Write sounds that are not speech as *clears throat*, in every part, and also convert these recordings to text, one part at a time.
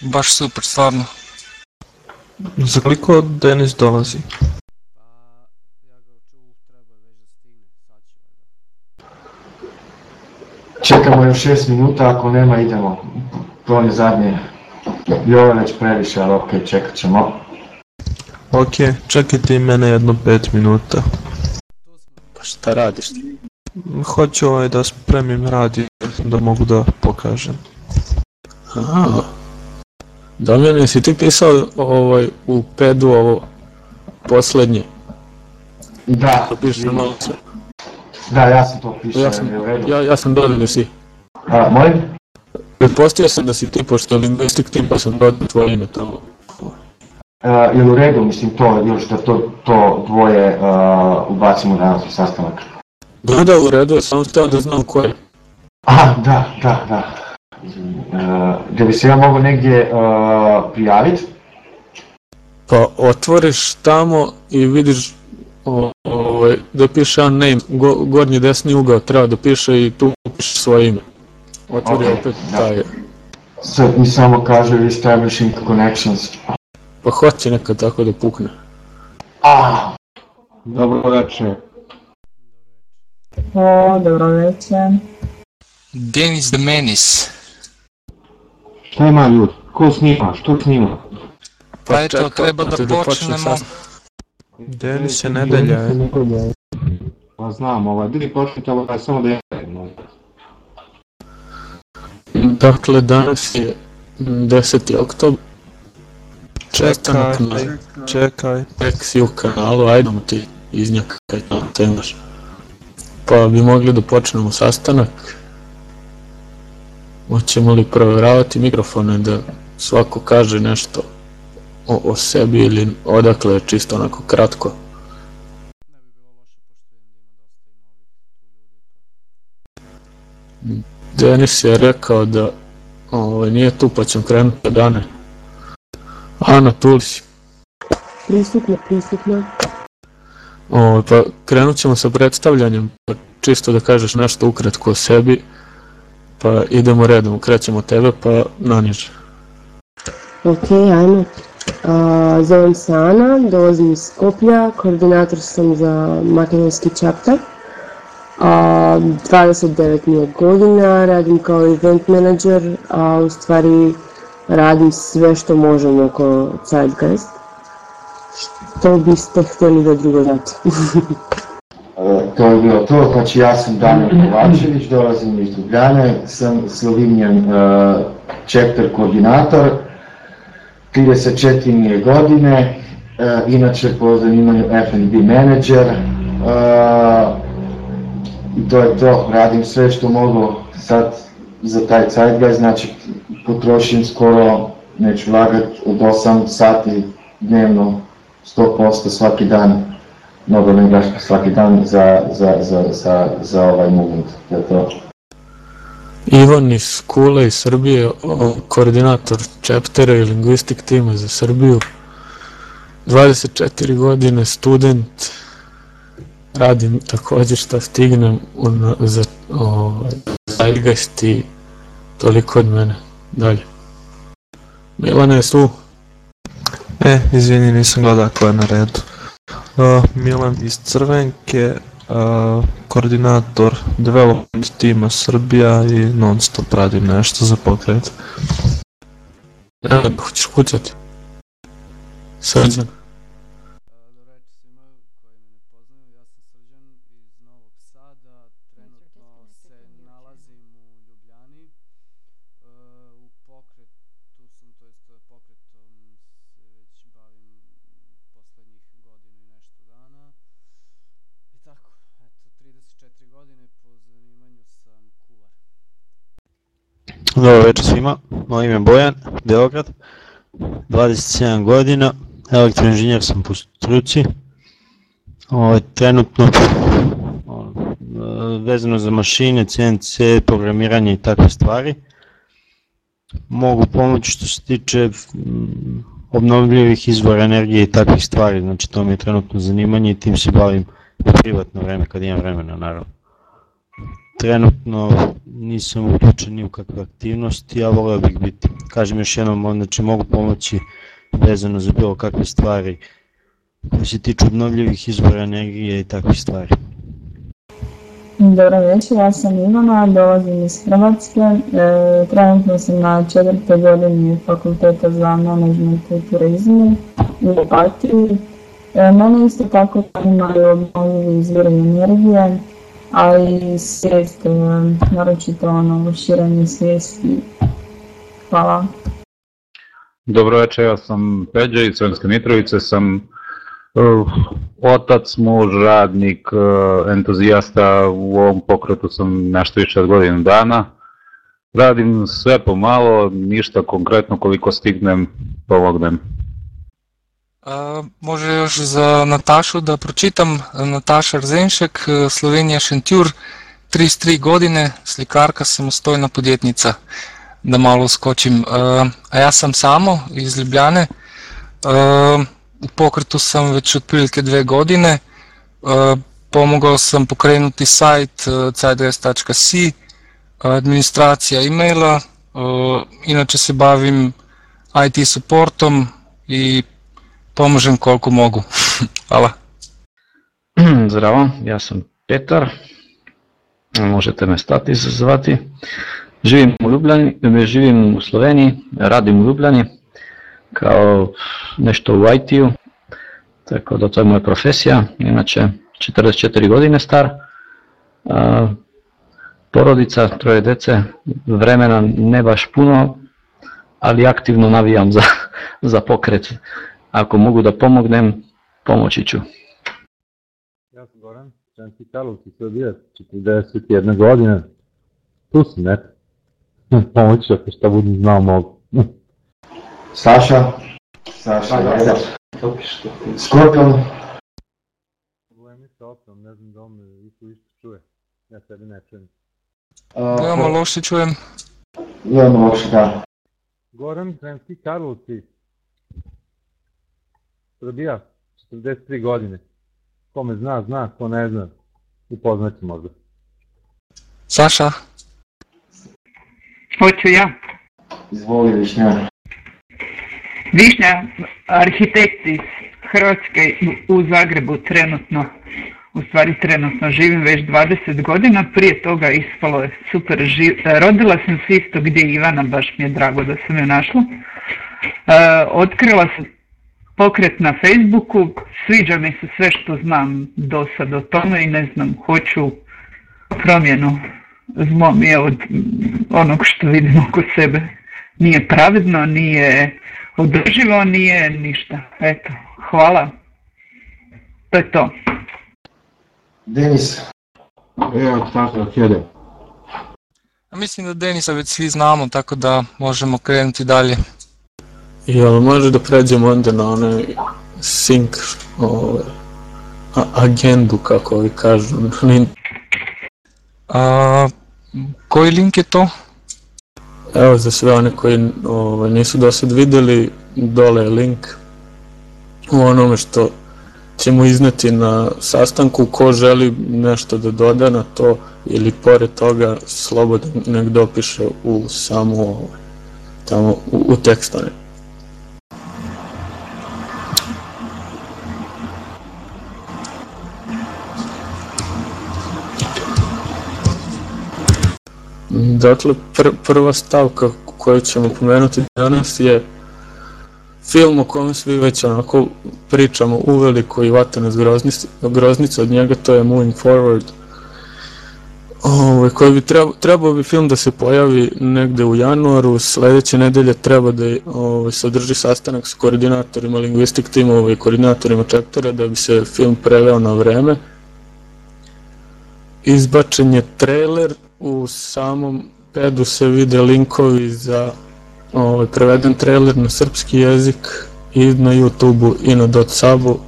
Baš super, stvarno. Za koliko Denis dolazi? Čekamo još 6 minuta, ako nema idemo. To je zadnje. I ovo je već previše, ali ok, čekat ćemo. Ok, čekajte i mene jedno 5 minuta. Pa šta radiš ti? Hoću ovaj da spremim radio da mogu da pokažem. Aha. Damjan, jesi ti pisao ovaj, u pedu ovo poslednje? Da, pišeš na malo sve. da, ja sam to pisao, Ja sam, je ja, ja sam dodao da si. A, molim? Pretpostavio sam da si ti, pošto je lingvistik tim, pa sam dodao tvoje ime tamo. Uh, je li u redu, mislim, to još da to, to dvoje uh, ubacimo danas u sastanak? Da, da, u redu, samo htio da znam ko je. A, da, da, da. Da bi se ja mogao negdje uh, prijaviti? Pa otvoriš tamo i vidiš ovaj, da piše name, go, gornji desni ugao treba da piše i tu piše svoje ime. Otvori Ok, opet da. taj, Sad mi samo kaže establishing connections. pa hoće nekad tako da pukne. A, dobro večer. O, dobro večer. Denis the Menis. Šta ima ljudi? Ko snima? Što snima? Pa eto, čekaj, treba da počne počnemo. Denis je nedelja, je. Pa znam, ovaj, bili počnite ovaj, samo da ja Dakle, danas je 10. oktober. Čekaj, čekaj. Exiju kanalu, ajde mu ti iznjakaj na temaš. Pa bi mogli da počnemo sastanak. Hoćemo li provjeravati mikrofone da svako kaže nešto o, o sebi ili odakle čisto onako kratko. Denis je rekao da ovaj, nije tu pa ćemo krenuti od Ane. Ana, tu si? Prisutno, prisutno. O, pa krenut ćemo sa predstavljanjem, pa čisto da kažeš nešto ukratko o sebi, pa idemo redom, krećemo od tebe pa naniže. Ok, ajmo. A, zovem se Ana, dolazim iz Skoplja, koordinator sam za makedonski chapter. A, 29 mi godina, radim kao event manager, a u stvari radim sve što možem oko Zeitgeist. Što biste htjeli da drugo znate? *laughs* E, To je bilo to, znači ja sam Damir Kovačević, dolazim iz Ljubljane, sam Slovinjan chapter koordinator, 34 mi je godine, uh, inače po zanimanju F&B manager, uh, i to je to, radim sve što mogu sad za taj Zeitgeist, znači potrošim skoro, neću lagat, od 8 sati dnevno, 100% svaki dan, mnogo ne igraš svaki dan za, za, za, za, za ovaj movement, to je to. Ivan iz Kule iz Srbije, koordinator chaptera i linguistic tima za Srbiju, 24 godine, student, radim također šta stignem za ovaj, Zeitgeist i toliko od mene. Dalje. Milana je tu, E, izvini, nisam gledao ko je na redu. Uh, Milan iz Crvenke, uh, koordinator development tima Srbija i non stop radim nešto za pokret. Evo, hoćeš kucati? Srđan. Dobro večer svima koji me ne poznaju, ja sam Srđan iz Novog Sada, trenutno se nalazim u Ljubljani. E, u pokretu sam, to jest pokretom se već bavim poslednjih godinu i nešto dana. I tako, eto, 34 godine po zanimanju sam kuvar. Dobro večer svima, moje ime je Bojan, Beograd, 27 godina, elektroinženjer sam po struci, ovaj, trenutno vezano za mašine, CNC, programiranje i takve stvari. Mogu pomoći što se tiče mm, obnovljivih izvora energije i takvih stvari, znači to mi je trenutno zanimanje i tim se bavim u privatno vreme kad imam vremena naravno. Trenutno nisam uključen ni u kakve aktivnosti, a voleo bih biti. Kažem još jednom, znači mogu pomoći vezano za bilo kakve stvari koje se tiču obnovljivih izvora energije i takvih stvari. Dobro večer, ja sam Ivana, dolazim iz Hrvatske. E, trenutno sam na četvrtoj godini fakulteta za management i turizmu u Opatiji. E, mene isto tako zanimaju obnovljivi izvori energije, a i svijest, naročito ono širenje svijesti. Hvala. Dobro večer, ja sam Peđa iz Sremske Mitrovice, sam uh, otac, muž, radnik, uh, entuzijasta, u ovom pokretu sam nešto više od godinu dana. Radim sve pomalo, ništa konkretno koliko stignem, pomognem. Može još za Natašu da pročitam. Nataša Rzenšek, Slovenija Šentjur, 33 godine, slikarka, samostojna podjetnica. Da malo uskočim. A, ja sam Samo iz Ljubljane. U pokretu sam već otprilike dve godine. Pomogao sam pokrenuti sajt zeitgeist.si, administracija e-maila, inače se bavim IT supportom i pomažem koliko mogu. *laughs* Hvala. *clears throat* Zdravo, ja sam Petar, možete me stati zvati. Živim u Ljubljani, živim u Sloveniji, radim u Ljubljani kao nešto u IT-u, tako da to je moja profesija, inače 44 godine star, porodica, troje dece, vremena ne baš puno, ali aktivno navijam za, *laughs* za pokret ako mogu da pomognem, pomoći ću. Ja sam Goran, Čanski Karlovci, Srbija, 41 godine. Tu si, ne? *laughs* Pomoći ako šta budem znao mogu. *laughs* Saša, Saša, Saša, Skorpion. Problemi sa opnom, ne znam da on me isto isto čuje. Ja sebe ne čujem. Veoma loše čujem. Veoma loše, da. Goran, Čanski Karlovci, Srbija, 43 godine. Ko me zna, zna, ko ne zna, upoznaće možda. Saša? Hoću ja. Izvoli Višnja. Višnja, arhitekt iz Hrvatske u Zagrebu trenutno, u stvari trenutno živim već 20 godina, prije toga ispalo je super živ... Rodila sam se isto gdje Ivana, baš mi je drago da sam je našla. E, otkrila sam pokret na Facebooku, sviđa mi se sve što znam do sad o tome i ne znam, hoću promjenu zmom je od onog što vidim oko sebe. Nije pravedno, nije održivo, nije ništa. Eto, hvala. To je to. Denis. Evo, tako kjede. A mislim da Denisa već svi znamo, tako da možemo krenuti dalje. Jel može da pređemo onda na onaj sync ovaj, a, agendu, kako ovi kažu. *laughs* A, koji link je to? Evo za sve one koji ovaj, nisu do sad videli, dole je link u onome što ćemo izneti na sastanku, ko želi nešto da doda na to ili pored toga slobodno nek dopiše u samu ovaj, tamo u, u tekstone. Dakle, pr prva stavka koju ćemo pomenuti danas je film o kome svi već onako pričamo uveliko i vatane groznice od njega, to je Moving Forward. Ove, ovaj, koji bi trebao, trebao bi film da se pojavi negde u januaru, sledeće nedelje treba da ove, ovaj, se održi sastanak s koordinatorima lingvistik timova i koordinatorima chaptera da bi se film preveo na vreme. Izbačen je trailer, u samom pedu se vide linkovi za ovaj, preveden trailer na srpski jezik i na YouTube-u i na Dotsabu.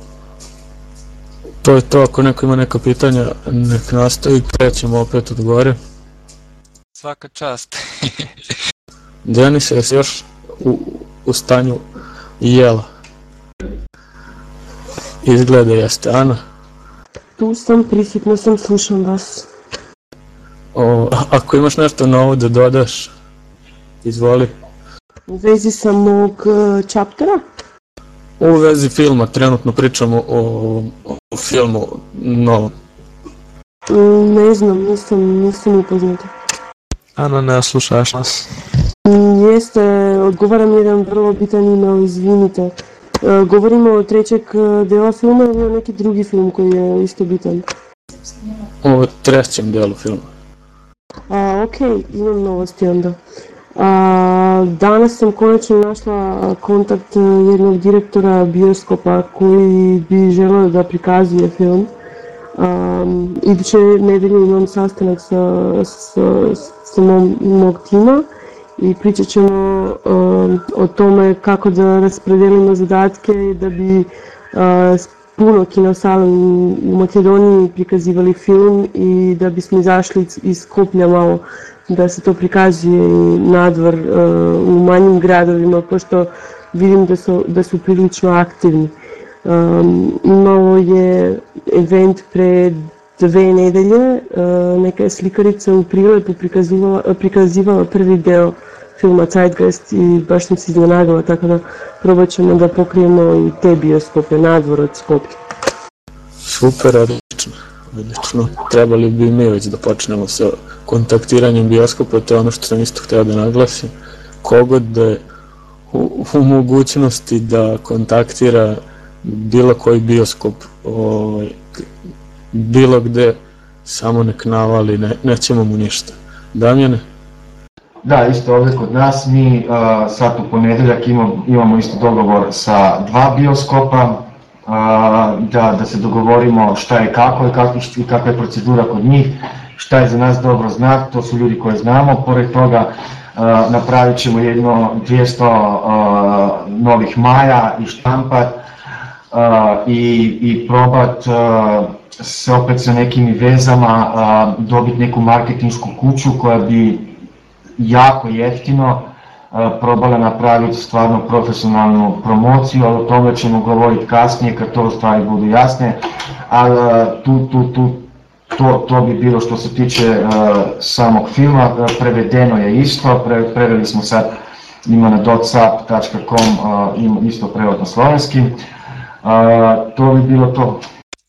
To je to, ako neko ima neka pitanja, nek nastavi, krećemo opet od gore. Svaka čast. *laughs* Denis, jesi još u, u stanju jela? Izgleda jeste, Ana? Tu sam, prisjetno sam, slušam vas. O, ako imaš nešto novo da dodaš, izvoli. U vezi sa mog uh, chaptera? U vezi filma, trenutno pričamo o, o filmu novom. Mm, Ne znam, nisam, nisam upoznata. Ana, ne slušaš nas. Mm, Jeste, odgovaram jedan vrlo bitan email, izvinite. E, Govorimo o trećeg e, dela filma ili o neki drugi film koji je isto bitan? O trećem delu filma. A, ok, imam novosti onda. A, danas sam konačno našla kontakt e, jednog direktora bioskopa koji bi želeo da prikazuje film. Um, iduće nedelje imam sastanak sa, sa, sa mom, mog tima i pričat ćemo um, o tome kako da raspodelimo zadatke da bi s puno kinosala u, u Makedoniji prikazivali film i da bismo izašli iz- Skoplja malo da se to prikazuje i nadvor uh, u manjim gradovima pošto vidim da su, da su prilično aktivni. Um, imalo je event pre dve nedelje, uh, neka je slikarica u Prilepu prikazivala, prikazivala prvi deo filma Zeitgeist i baš sam se iznenadila, tako da probat ćemo da pokrijemo i te bioskope, nadvor od Skoplja. Super, odlično. Odlično. Trebali bi mi već da počnemo sa kontaktiranjem bioskopa, to je ono što sam isto htio da naglasim. Kogod da je u, u mogućnosti da kontaktira bilo koji bioskop, ovaj, bilo gde, samo nek navali, ne, nećemo mu ništa. Damjane? Da, isto ovdje kod nas, mi uh, sad u ponedeljak imamo, imamo isto dogovor sa dva bioskopa, uh, da, da se dogovorimo šta je kako i, kako, i kakva je procedura kod njih, šta je za nas dobro znak, to su ljudi koje znamo, pored toga uh, napravit ćemo jedno 200 uh, novih maja i štampat uh, i, i probat uh, se opet sa nekim vezama uh, dobiti neku marketinšku kuću koja bi jako jeftino e, probala napraviti stvarno profesionalnu promociju, ali o tome ćemo govoriti kasnije kad to stvari budu jasne, ali e, tu, tu, tu, to, to bi bilo što se tiče e, samog filma, prevedeno je isto, pre, preveli smo sad, ima na dotsap.com, ima isto prevod na slovenski, to bi bilo to.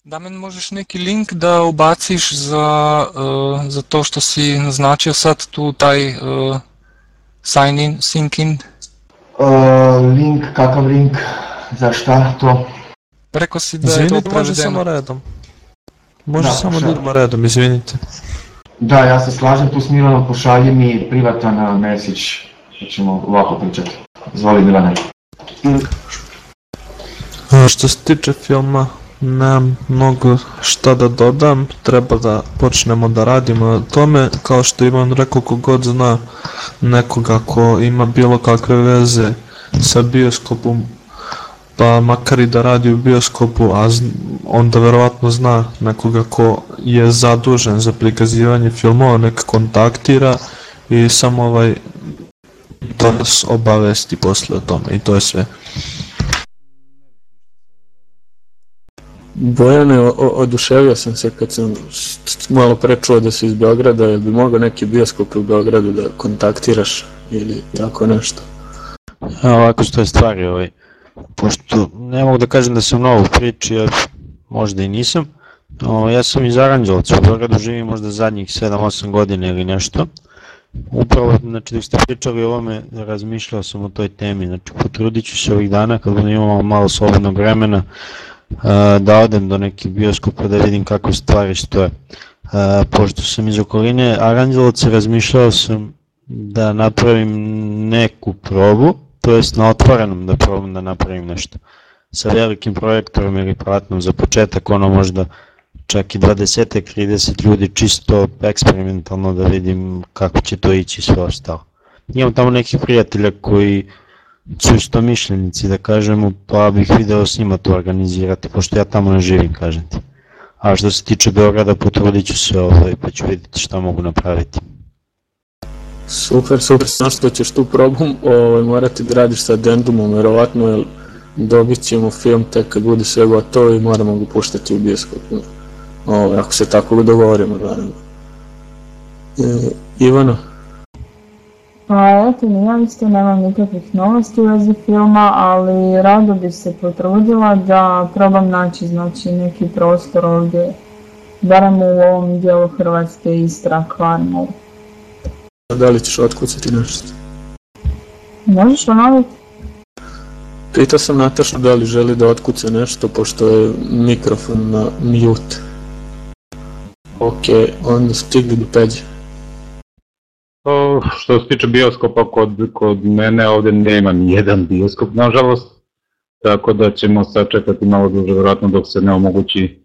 Damen, možeš neki link da ubaciš za, uh, za to što si naznačio sad tu taj uh, sign in, sync in? E, link, kakav link, za šta to? Rekao si da je to Izvinite, može prevedeno. samo redom. Može Da, samo da idemo redom, izvinite. Da, ja se slažem tu s Milanom, pošalji mi privatan message, da ćemo ovako pričati. Zvoli Milane. A, Što se tiče filma, nemam mnogo šta da dodam, treba da počnemo da radimo na tome, kao što Ivan rekao kogod zna nekoga ko ima bilo kakve veze sa bioskopom, pa makar i da radi u bioskopu, a onda verovatno zna nekoga ko je zadužen za prikazivanje filmova, nek kontaktira i samo ovaj da nas obavesti posle o tome i to je sve. Bojane, o- oduševio sam se kad sam malo pre čuo da si iz Beograda, jel bi mogao neki bioskop u Beogradu da kontaktiraš ili tako nešto? A ovako stoje stvari, ovaj, pošto ne mogu da kažem da sam novo u priči, jer možda i nisam. O, ja sam iz Aranđelovca, u Beogradu živim možda zadnjih 7-8 godina ili nešto. Upravo, znači dok ste pričali o ovome, razmišljao sam o toj temi, znači potrudit ću se ovih dana kad budem imao malo slobodnog vremena da odem do nekih bioskopa da vidim kako stvari stoje. Pošto sam iz okoline Aranđelovca, razmišljao sam da napravim neku probu, to jest na otvorenom da probam da napravim nešto. Sa velikim projektorom ili platnom za početak, ono možda čak i 20-30 ljudi čisto eksperimentalno da vidim kako će to ići i sve ostalo. Imam tamo nekih prijatelja koji su isto mišljenici da kažemo, pa bih video s njima to organizirati, pošto ja tamo ne živim, kažem ti. A što se tiče Beograda, potrudit ću se ovaj, pa ću vidjeti šta mogu napraviti. Super, super, znaš što ćeš tu probom ovaj, morati da radiš sa addendumom, verovatno, jer dobit ćemo film tek kad bude sve gotovo i moramo ga puštati u bioskopu. Ovaj, ako se tako dogovorimo, naravno. E, Ivano? Pa eto, ja isto nemam nikakvih novosti u vezi filma, ali rado bi se potrudila da probam naći znači, neki prostor ovdje, barem u ovom dijelu Hrvatske, Istra, Kvarner. Da li ćeš otkucati nešto? Možeš ponoviti? Pitao sam Natašu da li želi da otkuca nešto, pošto je mikrofon na mute. Ok, onda stigli do Peđe. O, što se tiče bioskopa, kod, kod mene ovdje nema ni jedan bioskop, nažalost. Tako da ćemo sačekati malo duže, vjerojatno dok se ne omogući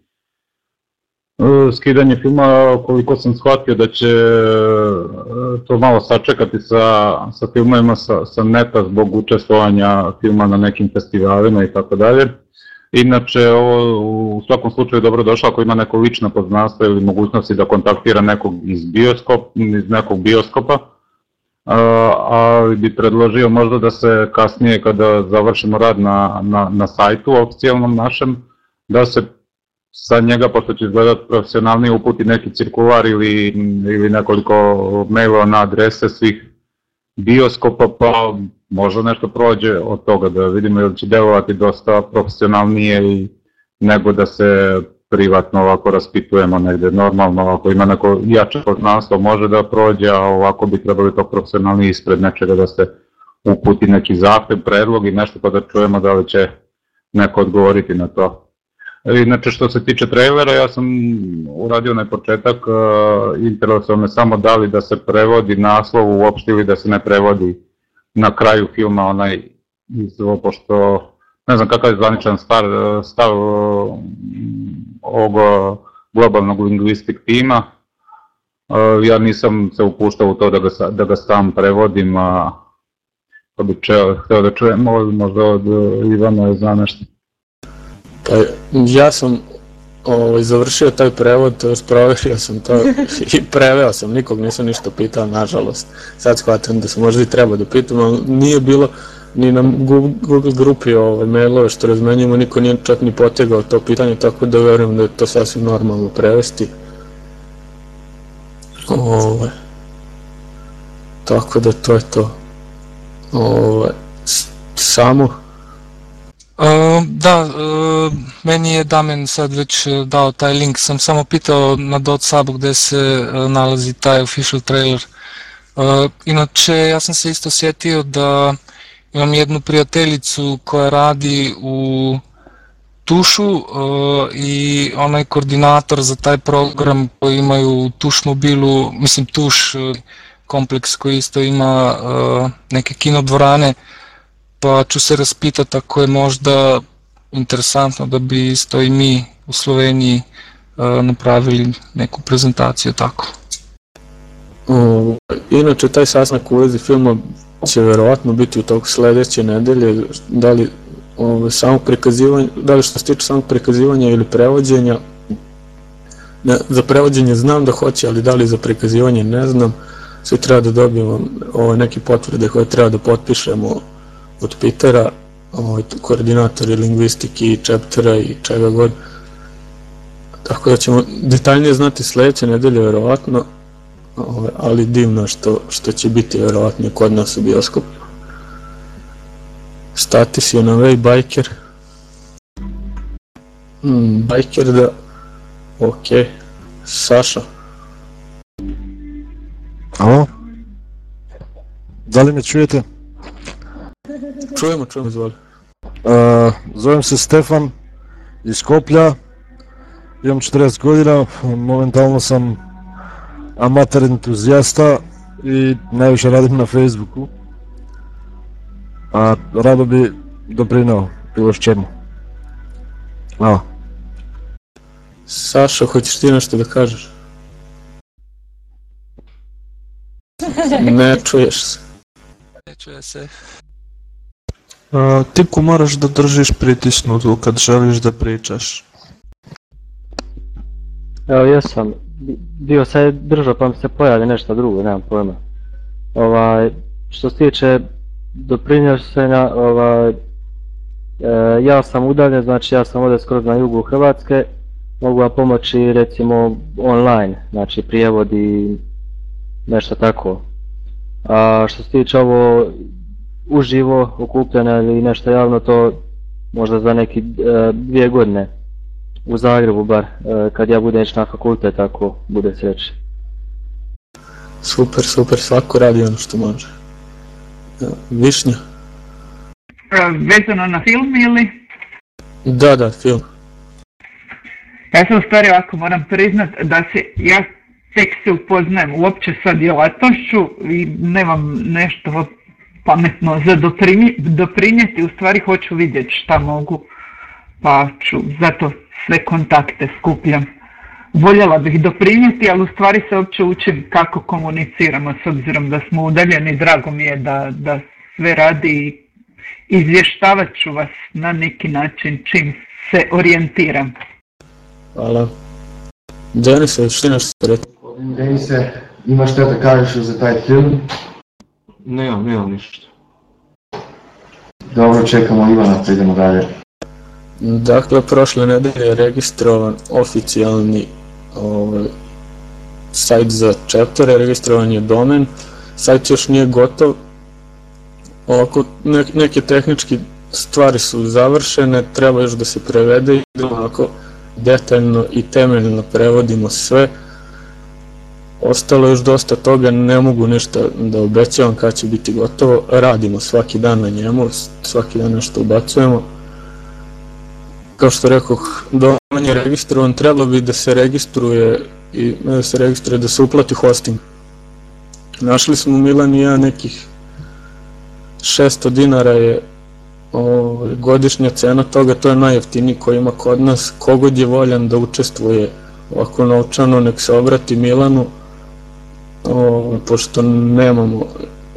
e, skidanje filma, koliko sam shvatio da će e, to malo sačekati sa, sa filmovima sa, sa neta zbog učestvovanja filma na nekim festivalima i tako dalje. Inače, ovo u svakom slučaju dobro došlo ako ima neko lično poznanstvo ili mogućnosti da kontaktira nekog iz, bioskop, iz nekog bioskopa, ali bi predložio možda da se kasnije kada završimo rad na, na, na sajtu oficijalnom našem, da se sa njega, pošto će izgledat profesionalnije, uputi neki cirkular ili, ili nekoliko mailova na adrese svih bioskopa, pa možda nešto prođe od toga da vidimo ili će delovati dosta profesionalnije i nego da se privatno ovako raspitujemo negde normalno, ako ima neko jače poznanstvo može da prođe, a ovako bi trebali to profesionalnije ispred nečega da se uputi neki zahtev, predlog i nešto pa da čujemo da li će neko odgovoriti na to. Inače što se tiče trailera, ja sam uradio na početak, uh, interesovao me samo da li da se prevodi naslov uopšte ili da se ne prevodi na kraju filma onaj iz ovo, pošto ne znam kakav je zvaničan stav, stav ovog globalnog lingvistik tima. Ja nisam se upuštao u to da ga, da ga sam prevodim, a pa bi čeo, hteo da čujem možda od Ivana zna nešto. Pa ja sam ovaj, završio taj prevod, to proverio sam to i preveo sam, nikog nisam ništa pitao, nažalost. Sad shvatam da sam možda i trebao da pitam, ali nije bilo ni na Google grupi ovaj, mailove što razmenjujemo, niko nije čak ni potegao to pitanje, tako da verujem da je to sasvim normalno prevesti. Ovaj. Tako da to je to. Ovaj. Samo da, uh, meni je Damen sad već dao taj link, sam samo pitao na subu gde se nalazi taj official trailer. Inače, ja sam se isto sjetio da imam jednu prijateljicu koja radi u Tušu i ona je koordinator za taj program koji imaju Tuš mobilu, mislim Tuš kompleks koji isto ima neke kinodvorane, pa ću se raspitati ako je možda interesantno da bi isto i mi u Sloveniji uh, napravili neku prezentaciju tako. Inače, taj sastanak u vezi filma će verovatno biti u toku sledeće nedelje, da li ove, samog prikazivanja, da li što se tiče samog prikazivanja ili prevođenja, ne, za prevođenje znam da hoće, ali da li za prikazivanje ne znam, svi treba da dobijemo ove, neke potvrde koje treba da potpišemo od Petera, ovaj, koordinatori lingvistike i chaptera i čega god. Tako da ćemo detaljnije znati sledeće nedelje verovatno, ovaj, ali divno što, što će biti verovatno kod nas u bioskopu. Statis je na way biker. Hmm, biker da... Ok. Saša. Alo? Da li me čujete? Čujemo, čujemo, izvoli. Uh, zovem se Stefan iz Koplja, imam 40 godina, momentalno sam amater entuzijasta i najviše radim na Facebooku. A rado bi doprinao bilo s čemu. Evo. Saša, hoćeš ti nešto da kažeš? Ne čuješ se. Ne čuje se. A, Tipku moraš da držiš pritisnutu kad želiš da pričaš. Evo jesam, bio se držao pa mi se pojavi nešto drugo, nemam pojma. Ovaj, što se tiče doprinjašenja, ovaj, e, ja sam udaljen, znači ja sam ovdje skroz na jugu Hrvatske, mogu vam pomoći recimo online, znači prijevod i nešto tako. A što se tiče ovo uživo okupljanja ili nešto javno, to možda za neki e, dvije godine u Zagrebu bar, e, kad ja budem na fakultet, ako bude sreće. Super, super, svako radi ono što može. E, Višnja? Vezano na film ili? Da, da, film. Ja sam u stvari ovako moram priznat da se, ja tek se upoznajem uopće sa djelatnošću i nemam nešto pametno za doprinje- doprinijeti, u stvari hoću vidjeti šta mogu, pa ću zato sve kontakte skupljam. Voljela bih doprinijeti, ali u stvari se uopće učim kako komuniciramo s obzirom da smo udaljeni, drago mi je da, da sve radi i izvještavat ću vas na neki način čim se orijentiram. Hvala. Denis, hoćeš ti nešto reći? Denise, imaš što da kažeš za taj film? Nemam, nemam ništa. Dobro, čekamo Ivana, pa idemo dalje. Dakle, prošle nedelje je registrovan oficijalni ovaj, sajt za chaptere, registrovan je domen, sajt još nije gotov, Ovako, ne, neke tehničke stvari su završene, treba još da se prevede i da onako detaljno i temeljno prevodimo sve. Ostalo još dosta toga, ne mogu ništa da obećavam kad će biti gotovo, radimo svaki dan na njemu, svaki dan nešto ubacujemo. Kao što rekoh, domen je registrovan, trebalo bi da se registruje i ne da se registruje, da se uplati hosting. Našli smo Milan i ja nekih 600 dinara je ovaj, godišnja cena toga, to je najjeftiniji koji ima kod nas. Kogod je voljan da učestvuje ovako novčano, nek se obrati Milanu, ovaj, pošto nemamo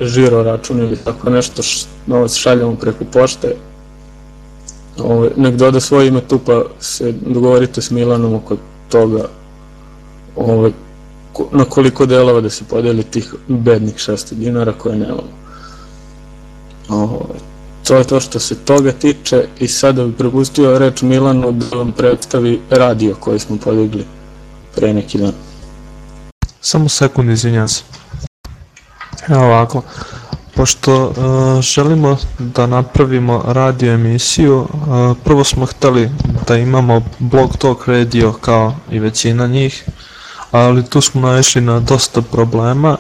žiro račun ili tako nešto, š, novac šaljamo preko pošte. Ovaj, nek doda svoje ime tu pa se dogovorite s Milanom oko toga ovaj, ko- na koliko delova da se podeli tih bednih 600 dinara koje nemamo. Ovo, to je to što se toga tiče i sada bih prepustio reč Milanu da vam predstavi radio koji smo podigli pre neki dan. Samo sekund, izvinjam se. Evo ovako, pošto uh, želimo da napravimo radio emisiju, uh, prvo smo hteli da imamo blog talk radio kao i većina njih, ali tu smo naišli na dosta problema,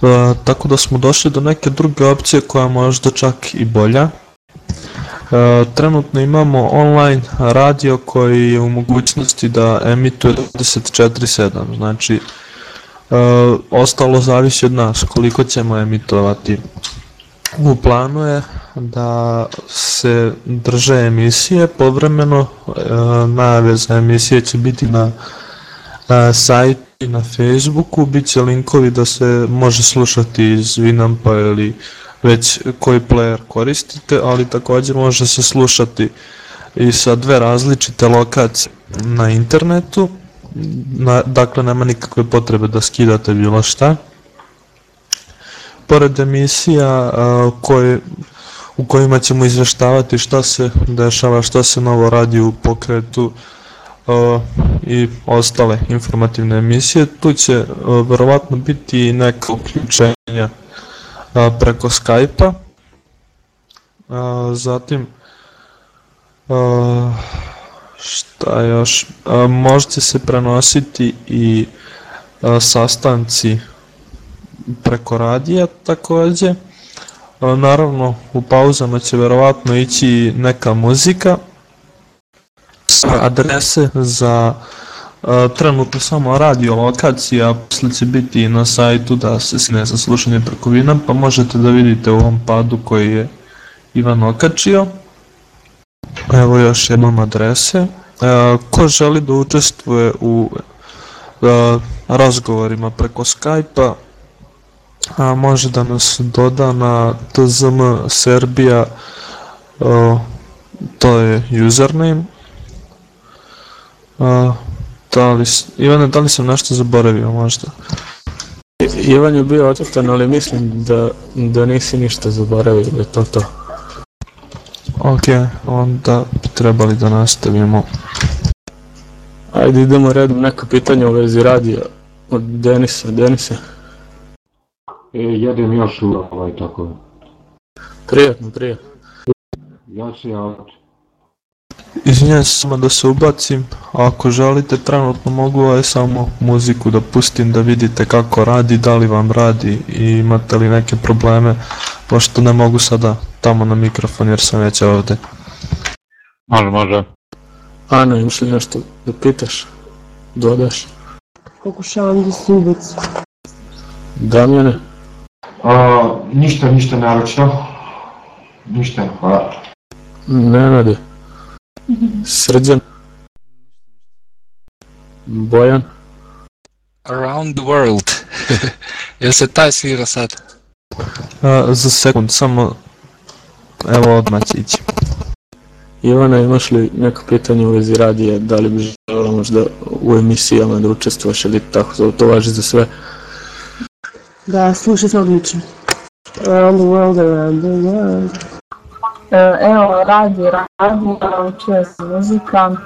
uh, tako da smo došli do neke druge opcije koja možda čak i bolja. Trenutno imamo online radio koji je u mogućnosti da emituje 24-7, znači Uh, ostalo zavisi od nas koliko ćemo emitovati. U planu je da se drže emisije. Povremeno, uh, najave za emisije će biti na uh, sajtu i na Facebooku, bit će linkovi da se može slušati iz Winampa ili već koji player koristite, ali također može se slušati i sa dve različite lokacije na internetu, na, dakle nema nikakve potrebe da skidate bilo šta. Pored emisija uh, koje, u kojima ćemo izveštavati šta se dešava, šta se novo radi u pokretu uh, i ostale informativne emisije, tu će uh, verovatno biti i neka uključenja uh, preko Skype-a. Zatim uh, Šta još? A, možete se prenositi i a, sastanci preko radija takođe. A, naravno, u pauzama će verovatno ići neka muzika. Adrese za a, trenutno samo radio lokacija, posle će biti na sajtu da se sne za slušanje preko vina, pa možete da vidite u ovom padu koji je Ivan okačio. Evo još jednom adrese. E, ko želi da učestvuje u e, razgovorima preko Skype-a, a može da nas doda na tzm Serbia, e, to je username. E, da li, Ivane, da li sam nešto zaboravio možda? Ivan je bio odsutan, ali mislim da, da nisi ništa zaboravio, da je to to. Ok, onda bi trebali da nastavimo. Ajde idemo redom neka pitanja u vezi radija od Denisa. Denise, E, jedem još u ovaj tako. Prijatno, prijatno. Ja se javljam. Izvinjam se samo da se ubacim, a ako želite trenutno mogu ovaj samo muziku da pustim da vidite kako radi, da li vam radi i imate li neke probleme, pošto ne mogu sada tamo na mikrofon jer sam već ovde. Može, može. Ana, imaš li nešto da pitaš? Dodaš? Pokušavam da se ubacim. Damjane? A, ništa, ništa naročno. Ništa, hvala. Nenade? Srđan? Bojan? Around the World. *laughs* Jel se taj svira sad? A, za sekund, samo evo odmah će ići. Ivana, imaš li neko pitanje u vezi radije? Da li bi želela možda u emisijama da učestvuješ ili tako? To, to važi za sve. Da, slušaj se odlično. Around the world, around the world. E, Evo, radi, radi, čuje se muzika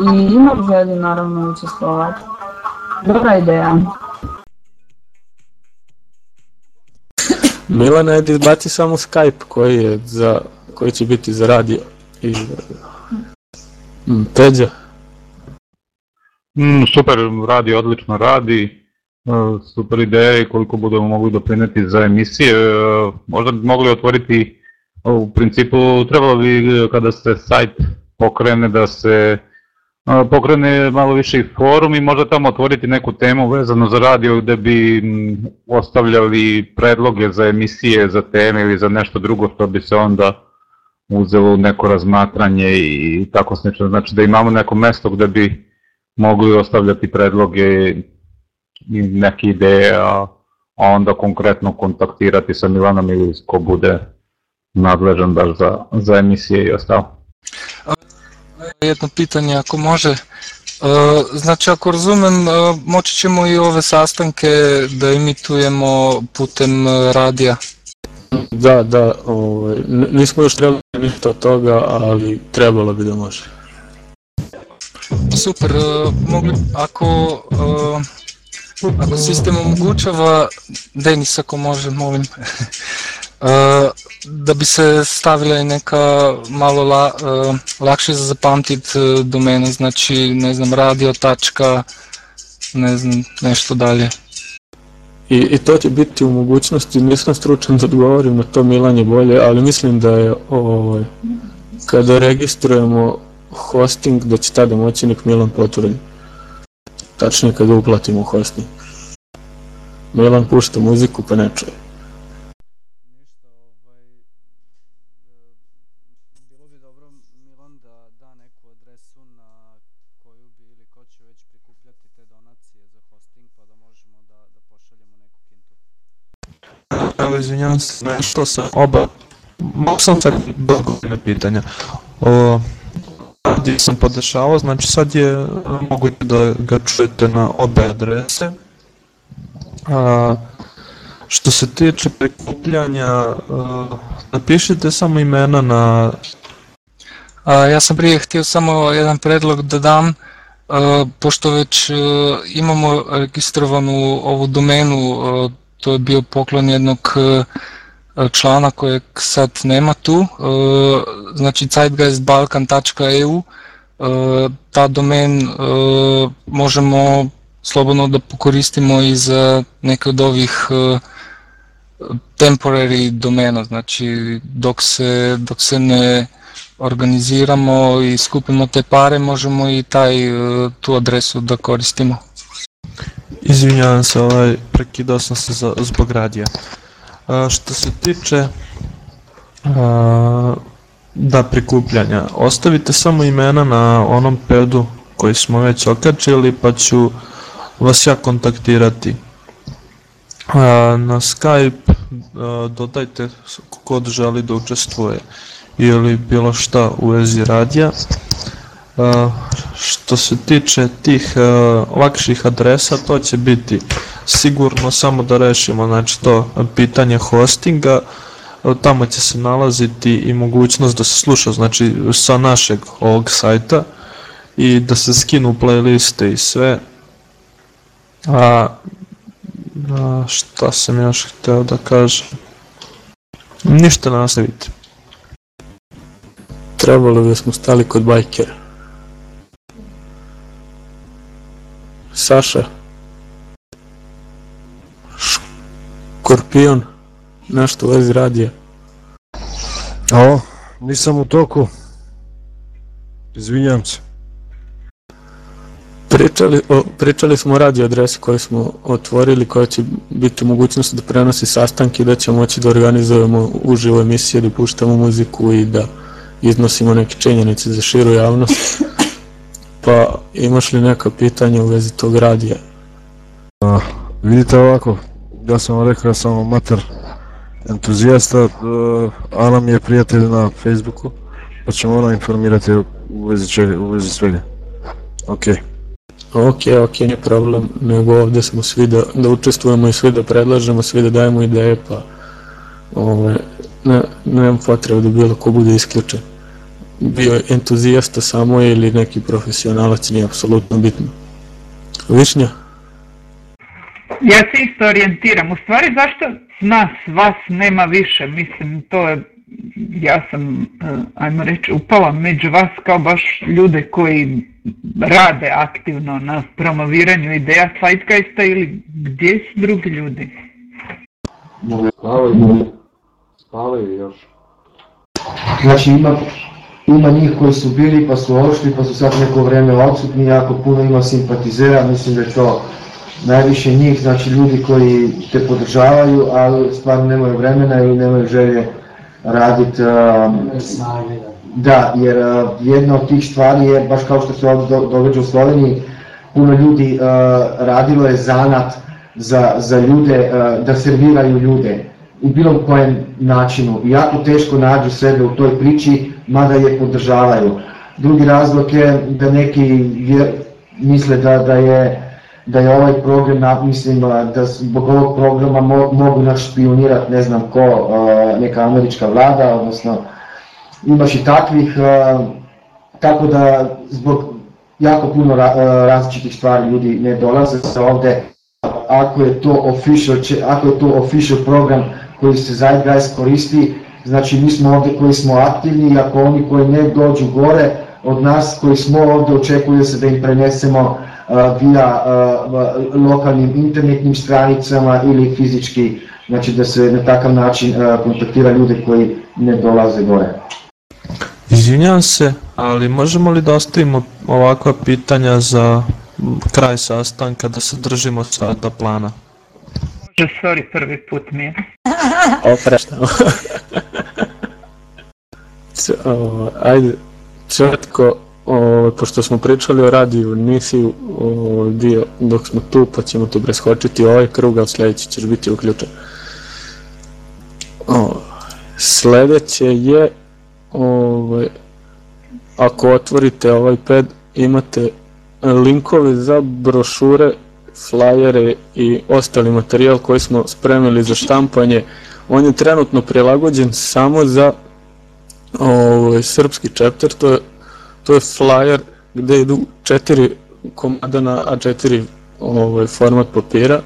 i imam želju naravno učestvovati. Dobra ideja. Milana je da izbaci samo Skype koji je za, koji će biti za radio. I, Mm, Peđa? Mm, super, radi, odlično radi. E, Super ideje koliko budemo mogli doprineti za emisije. E, Možda bi mogli otvoriti, u principu trebalo bi e, kada se sajt pokrene da se e, pokrene malo više i forum i možda tamo otvoriti neku temu vezano za radio gde bi ostavljali predloge za emisije, za teme ili za nešto drugo što bi se onda uzelo neko razmatranje i tako slično. Znači da imamo neko mesto gde bi mogli ostavljati predloge i neke ideje, a onda konkretno kontaktirati sa Milanom ili ko bude nadležan baš za, za emisije i ostalo. Jedno pitanje ako može. E, Znači ako razumem, e, moći ćemo i ove sastanke da imitujemo putem e, radija. Da, da, ovaj, nismo još trebali ništa od toga, ali trebalo bi da može. Super, mogli, ako, ako sistem omogućava, Denis ako može, molim, *laughs* da bi se stavila neka malo la, e, lakše za zapamtit e, domena, znači ne znam, radio tačka, ne znam, nešto dalje. I, I to će biti u mogućnosti, nisam stručan da odgovorim na to Milan je bolje, ali mislim da je ovaj, kada registrujemo hosting da će tada moći nek Milan potvrdi. Tačnije kada uplatimo hosting. Milan pušta muziku pa ne čuje. Bilo bi dobro Milan da da neku adresu na koju bi ili ko će već prikupljati te donacije za hosting pa da možemo da, da pošaljemo neku kintu. Evo, izvinjavam se, nešto sam oba, mogu sam sad dogodine pitanja. O, gdje sam podešavao, znači sad je moguće da ga čujete na obe adrese. A, što se tiče prikupljanja, a, napišite samo imena na A, ja sam prije htio samo jedan predlog da dam, a, pošto već a, imamo registrovanu ovu domenu, a, to je bio poklon jednog a, člana kojeg sad nema tu, a, znači zeitgeistbalkan.eu, a, ta domen možemo slobodno da pokoristimo i za neke od ovih temporary domena, znači dok se, dok se ne organiziramo i skupimo te pare, možemo i taj, e, tu adresu da koristimo. Izvinjavam se, ovaj, prekidao sam se za, zbog radija. A, što se tiče a, da prikupljanja, ostavite samo imena na onom pedu koji smo već okačili, pa ću vas ja kontaktirati. A, na Skype a, dodajte kod želi da učestvuje ili bilo šta u vezi radija. A, što se tiče tih a, lakših adresa, to će biti sigurno samo da rešimo znači to pitanje hostinga, a, tamo će se nalaziti i mogućnost da se sluša znači sa našeg ovog sajta i da se skinu playliste i sve. A A, šta sam još hteo da kažem? Ništa nastavite. Trebalo bi smo stali kod bajkera. Saša. Škorpion. Nešto u vezi radija. O, nisam u toku. Izvinjam se. Pričali, o, pričali smo o radio adresi koju smo otvorili, koja će biti mogućnost da prenosi sastanke i da ćemo moći da organizujemo uživo emisije, da puštamo muziku i da iznosimo neke činjenice za širu javnost. Pa imaš li neka pitanja u vezi tog radija? A, vidite ovako, ja sam vam rekao ja sam amater entuzijasta, uh, Ana mi je prijatelj na Facebooku, pa ćemo ona informirati u vezi, čega, u vezi svega. Okej. Ok, ok, nije problem, nego ovde smo svi da, da učestvujemo i svi da predlažemo, svi da dajemo ideje, pa ove, ne, nemam potrebe da bilo ko bude isključen. Bio entuzijasta samo ili neki profesionalac, nije apsolutno bitno. Višnja? Ja se isto orijentiram. U stvari zašto nas, vas nema više? Mislim, to je, ja sam, eh, ajmo reći, upala među vas kao baš ljude koji rade aktivno na promoviranju ideja Zeitgeista ili gdje su drugi ljudi? Spavaju, spavaju još. Znači ima, ima njih koji su bili pa su ošli pa su sad neko vreme odsutni, jako puno ima simpatizera, mislim da je to najviše njih, znači ljudi koji te podržavaju, ali stvarno nemaju vremena ili nemaju želje raditi. Da, jer uh, jedna od tih stvari je, baš kao što se ovdje do, događa u Sloveniji, puno ljudi uh, radilo je zanat za, za ljude, uh, da serviraju ljude u bilo kojem načinu. I jako teško nađu sebe u toj priči, mada je podržavaju. Drugi razlog je da neki vjer, misle da, da je da je ovaj program, mislim, da zbog ovog programa mo, mogu nas špionirati ne znam ko, neka američka vlada, odnosno imaš i takvih, tako da zbog jako puno ra, različitih stvari ljudi ne dolaze se ovde, ako je to official, ako je to official program koji se Zeitgeist koristi, znači mi smo ovde koji smo aktivni i ako oni koji ne dođu gore od nas koji smo ovde očekuje se da im prenesemo via lokalnim internetnim stranicama ili fizički, znači da se na takav način kontaktira ljude koji ne dolaze gore. Izvinjam se, ali možemo li da ostavimo ovakva pitanja za kraj sastanka, da se držimo sada plana? Može, sorry, prvi put mi je. Opraštamo. *laughs* Ajde, četko, o, pošto smo pričali o radiju, nisi o, dio dok smo tu, pa ćemo tu preskočiti ovaj krug, ali sledeći ćeš biti uključen. O, sledeće je, ovaj, ako otvorite ovaj pad, imate linkove za brošure, flajere i ostali materijal koji smo spremili za štampanje. On je trenutno prilagođen samo za ovaj, srpski chapter, to je to je flyer gde idu četiri komada na A4 ovaj, format papira,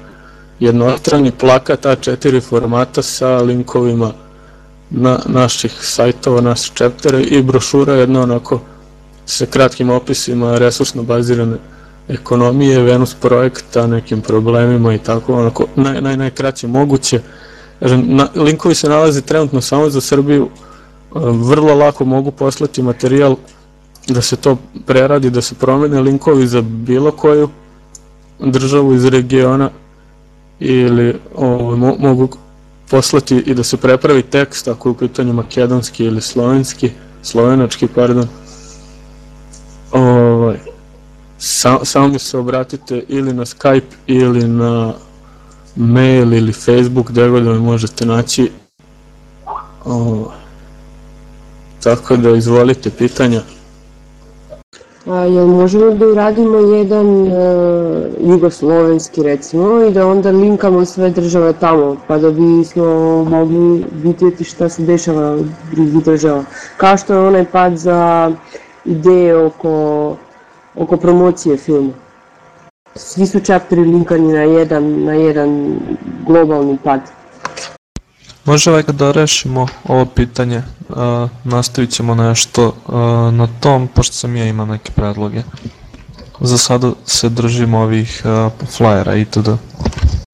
jednostrani plakat A4 formata sa linkovima na naših sajtova, naše chaptere i brošura jedna onako sa kratkim opisima resursno bazirane ekonomije, Venus projekta, nekim problemima i tako, onako naj, naj, najkraće moguće. Na, linkovi se nalaze trenutno samo za Srbiju, vrlo lako mogu poslati materijal da se to preradi, da se promene linkovi za bilo koju državu iz regiona ili o, mo, mogu poslati i da se prepravi tekst ako je u pitanju makedonski ili slovenski, slovenački, pardon. Ovaj, sa, samo se obratite ili na Skype ili na mail ili Facebook, gde god da me možete naći. Ovaj, tako da izvolite pitanja. A, jel možemo da uradimo jedan uh, jugoslovenski recimo i da onda linkamo sve države tamo, pa da bismo mogli vidjeti šta se dešava u drugih država. Kao što je onaj pad za ideje oko, oko promocije filma. svi su chapteri linkani na jedan, na jedan globalni pad. Može ovaj da rešimo ovo pitanje, uh, nastavit ćemo nešto uh, na tom, pošto sam ja imao neke predloge. Za sada se držimo ovih uh, flyera itd.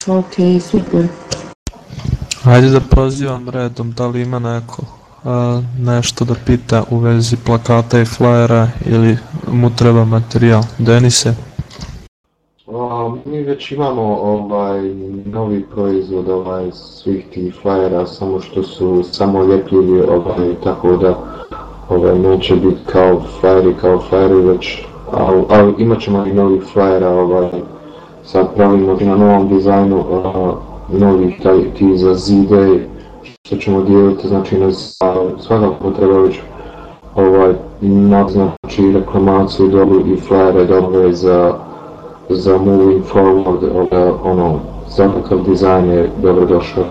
Ok, super. Hajde da prozivam redom, da li ima neko uh, nešto da pita u vezi plakata i flyera ili mu treba materijal. Denise? A, mi već imamo ovaj novi proizvod ovaj svih tih flyera, samo što su samo ljepljivi ovaj, tako da ovaj, neće biti kao flyeri, kao flyeri već, ali, ali imat ćemo i novih flyera, ovaj, sad pravimo na novom dizajnu a, novih taj, ti za zide, što ćemo dijeliti, znači na svakako treba već ovaj, nadznači reklamaciju dobru i flyere dobre za za moving forward, ono, svakakav dizajn je dobrodošao.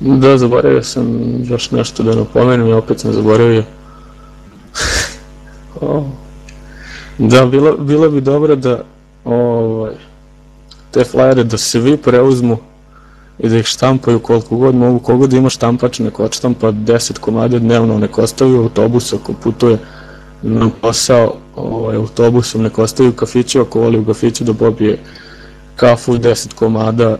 Da, zaboravio sam još nešto da napomenem i opet sam zaboravio. *laughs* o. Da, bilo, bilo bi dobro da ovaj, te flyere da se vi preuzmu i da ih štampaju koliko god mogu, kogo da ima štampač, neko odštampa 10 komada dnevno, neko ostavi autobus ako putuje na posao ovaj, autobusom, neko ostavi u kafiću ako voli u kafiću da popije kafu 10 komada,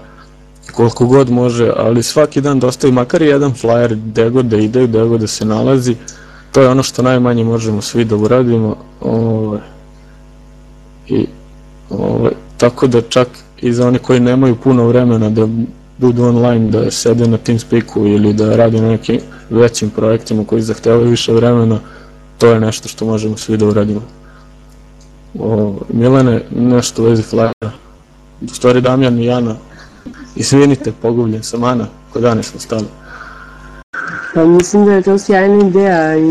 koliko god može, ali svaki dan da ostavi makar jedan flyer gde god da ide, gde god da se nalazi, to je ono što najmanje možemo svi da uradimo. Ovaj, I ovaj, tako da čak i za one koji nemaju puno vremena da budu online, da sede na Teamspeaku ili da rade na nekim većim projektima koji zahtevaju više vremena, to je nešto što možemo svi da uradimo. O, Milane, nešto u vezi flyera. U stvari Damjan i Jana, izvinite, pogubljen sam Ana, kod dane smo stali. Pa mislim da je to sjajna ideja i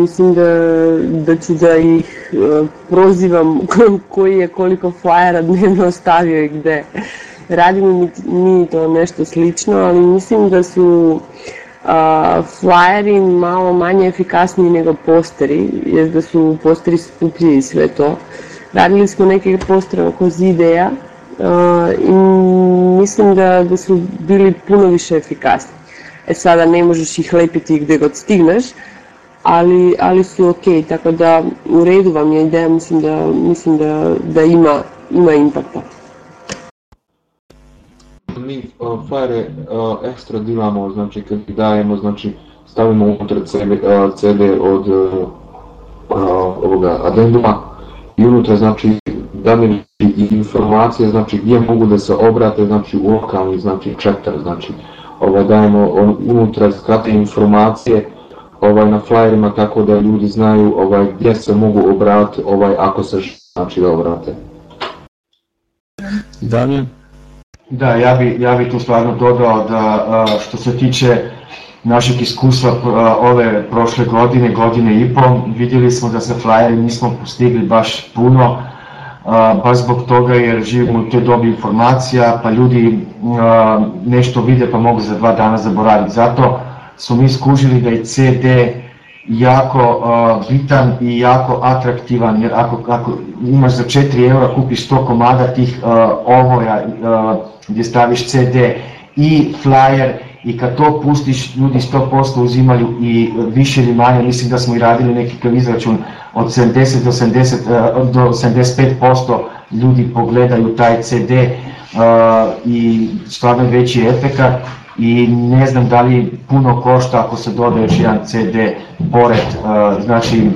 mislim da, da ću da ih uh, prozivam *laughs* ko, koji je koliko flyera dnevno ostavio i gde. Radimo mi, mi to nešto slično, ali mislim da su a, flyeri malo manje efikasniji nego posteri, jer da su posteri skuplji i sve to. Radili smo neke postere oko zideja i mislim da, da su bili puno više efikasni. E sada ne možeš ih lepiti gde god stigneš, ali, ali su ok, tako da u redu vam je ideja, mislim da, mislim da, da ima, ima impakta. Mi flyere uh, ekstra dilamo, znači kad ih dajemo, znači stavimo unutra CD, uh, CD od uh, ovoga adenduma i unutra znači da i informacije znači gdje mogu da se obrate znači u lokalni znači chapter znači ovaj dajemo on, unutra skrate informacije ovaj na flyerima tako da ljudi znaju ovaj gdje se mogu obratiti ovaj ako se znači da obrate. Damjan? Da, ja bi, ja bi tu stvarno dodao da što se tiče našeg iskustva ove prošle godine, godine i pol, vidjeli smo da sa flyeri nismo postigli baš puno, baš zbog toga jer živimo u toj dobi informacija, pa ljudi nešto vide pa mogu za dva dana zaboraviti. Zato smo mi skužili da je CD jako uh, bitan i jako atraktivan, jer ako, ako imaš za 4 eura kupiš 100 komada tih uh, ovoja uh, gdje staviš CD i flyer i kad to pustiš ljudi 100% uzimaju i više ili manje, mislim da smo i radili neki izračun od 70 do, 70, do 75% ljudi pogledaju taj CD uh, i stvarno veći efekat i ne znam da li puno košta ako se doda još jedan CD pored, uh, znači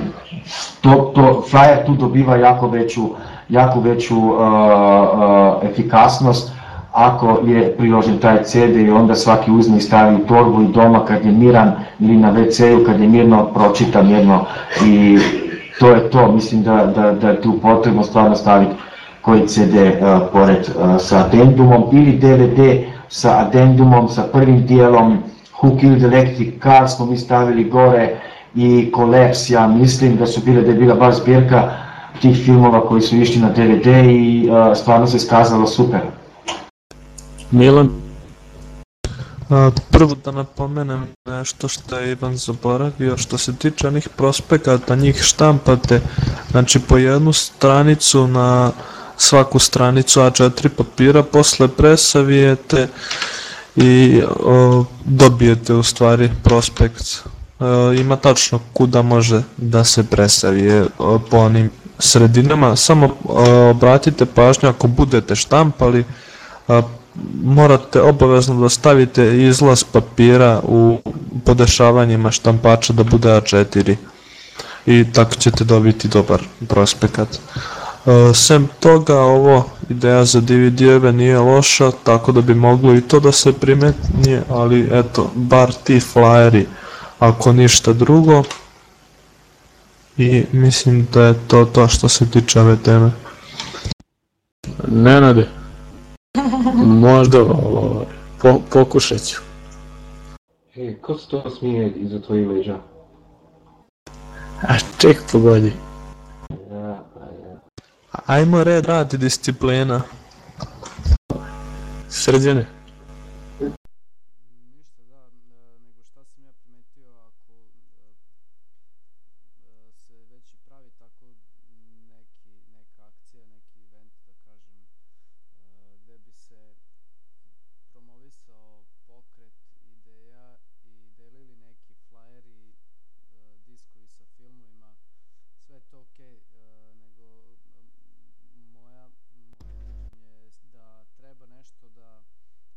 to, to, flyer tu dobiva jako veću, jako veću uh, uh, efikasnost ako je priložen taj CD i onda svaki uzme i stavi u torbu i doma kad je miran ili na WC-u kad je mirno pročita mirno. I to je to, mislim da, da, da je tu potrebno stvarno staviti koji CD uh, pored uh, sa addendumom ili DVD sa addendumom, sa prvim dijelom Who Killed Electric Car smo mi stavili gore i Collapse, ja mislim da su bile, da je bila baš zbirka tih filmova koji su išli na DVD i uh, stvarno se skazalo super. Milan? A, prvo da napomenem nešto što je Ivan zaboravio, što se tiče onih prospekata, njih štampate, znači po jednu stranicu na svaku stranicu A4 papira, posle presavijete i o, dobijete u stvari prospekt. E, ima tačno kuda može da se presavije o, po onim sredinama, samo o, obratite pažnju ako budete štampali, a, morate obavezno da stavite izlaz papira u podešavanjima štampača da bude A4 i tako ćete dobiti dobar prospekat. E, sem toga, ovo ideja za DVD-eve nije loša, tako da bi moglo i to da se primetnije, ali eto, bar ti flyeri, ako ništa drugo. I mislim da je to to što se tiče ove teme. Nenade, možda ovaj, po, pokušat ću. Ej, ko se to smije iza tvojih leđa? A ček pogodi. Ajmo red radi disciplina. Srđane. Ništa, da, e, nego šta sam ja primetio ako e, e, se već i pravi tako neki, neka akcija, neki event da kažem, e, gde bi se promovisao pokret ideja i delili neki flyeri, e, diskovi sa filmovima, sve je to okej, e, nego m, moja, moje viđenje je da treba nešto da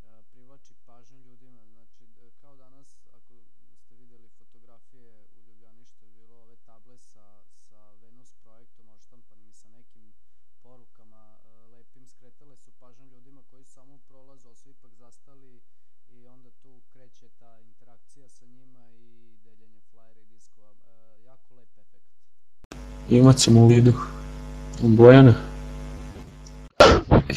e, privlači pažnju ljudima, znači e, kao danas ako ste videli fotografije u Ljubljani što je bilo ove table sa, sa Venus projektom odštampanim i sa nekim porukama e, lepim, skretale su pažnju ljudima koji su samo u prolazu, ali su ipak zastali i onda tu kreće ta interakcija sa njima i deljenje flyera i diskova, e, jako lep efekt. Imat ćemo u vidu. Bojana,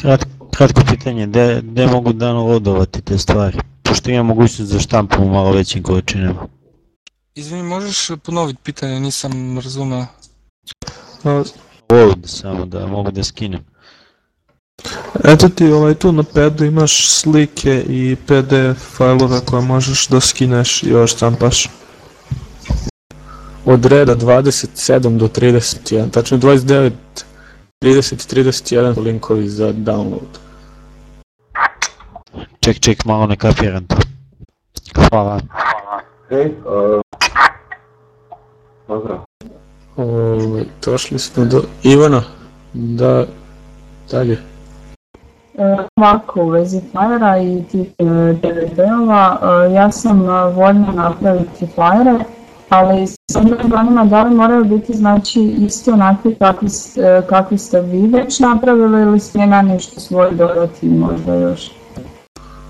Kratko, kratko pitanje, gde, mogu downloadovati te stvari? Pošto ima mogućnost za štampu u malo većim količinama. Izvini, možeš ponoviti pitanje, nisam razumeo. Word samo da mogu da skinem. Eto ti ovaj tu na pedu imaš slike i PDF failove koje možeš da skineš i oštampaš. Od reda 27 do 31, tačno 29, 30 i 31 su linkovi za download. Ček, ček, malo ne kapiram to. Hvala. Hej, uh, dobro. Ovaj, došli smo do Ivana, da, dalje. E, Ovako, u vezi flyera i tih e, DVD-ova, e, ja sam voljna napraviti flyere, ali zanima da li moraju biti znači isti onakvi kakvi, e, kakvi ste vi već napravili ili ste na nešto svoj dodati možda još.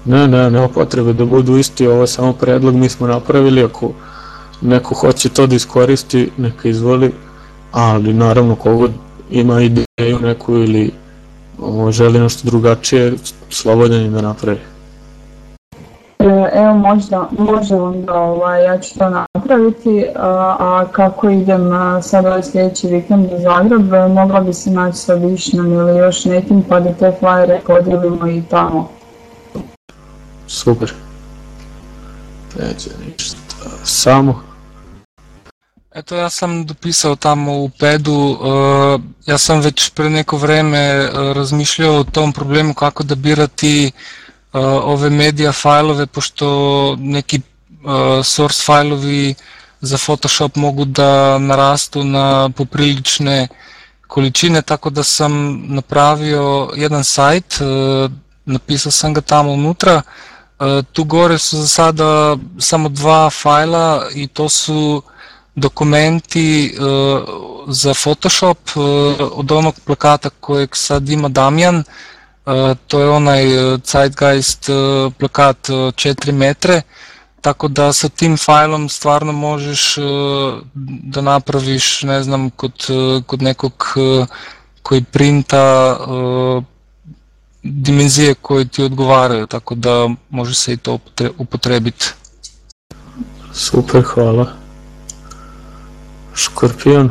Ne, ne, nema potrebe da budu isti, ovo je samo predlog, mi smo napravili, ako neko hoće to da iskoristi, neka izvoli, ali naravno kogod ima ideju neku ili o, želi nešto drugačije, slobodan je da napravi. E, Evo možda, može onda ovaj, ja ću to napraviti, a, a kako idem a, sad ovaj sljedeći vikend u Zagreb, e, mogla bi se naći sa Višnjom ili još nekim pa da te flyere podijelimo i tamo. Super. Neće ništa. Samo. Eto, ja sam dopisao tamo u pedu, uh, ja sam već pre neko vreme uh, razmišljao o tom problemu kako da birati uh, ove media fajlove, pošto neki source fajlovi za Photoshop mogu da narastu na poprilične količine, tako da sam napravio jedan sajt, uh, napisao sam ga tamo unutra, Uh, tu gore su za sada samo dva fajla i to su dokumenti uh, za Photoshop uh, od onog plakata kojeg sad ima Damjan, uh, to je onaj uh, Zeitgeist uh, plakat uh, 4 metre, tako da sa tim fajlom stvarno možeš uh, da napraviš, ne znam, kod, uh, kod nekog uh, koji printa dimenzije koje ti odgovaraju, tako da može se i to upotre- upotrebiti. Super, hvala. Škorpion.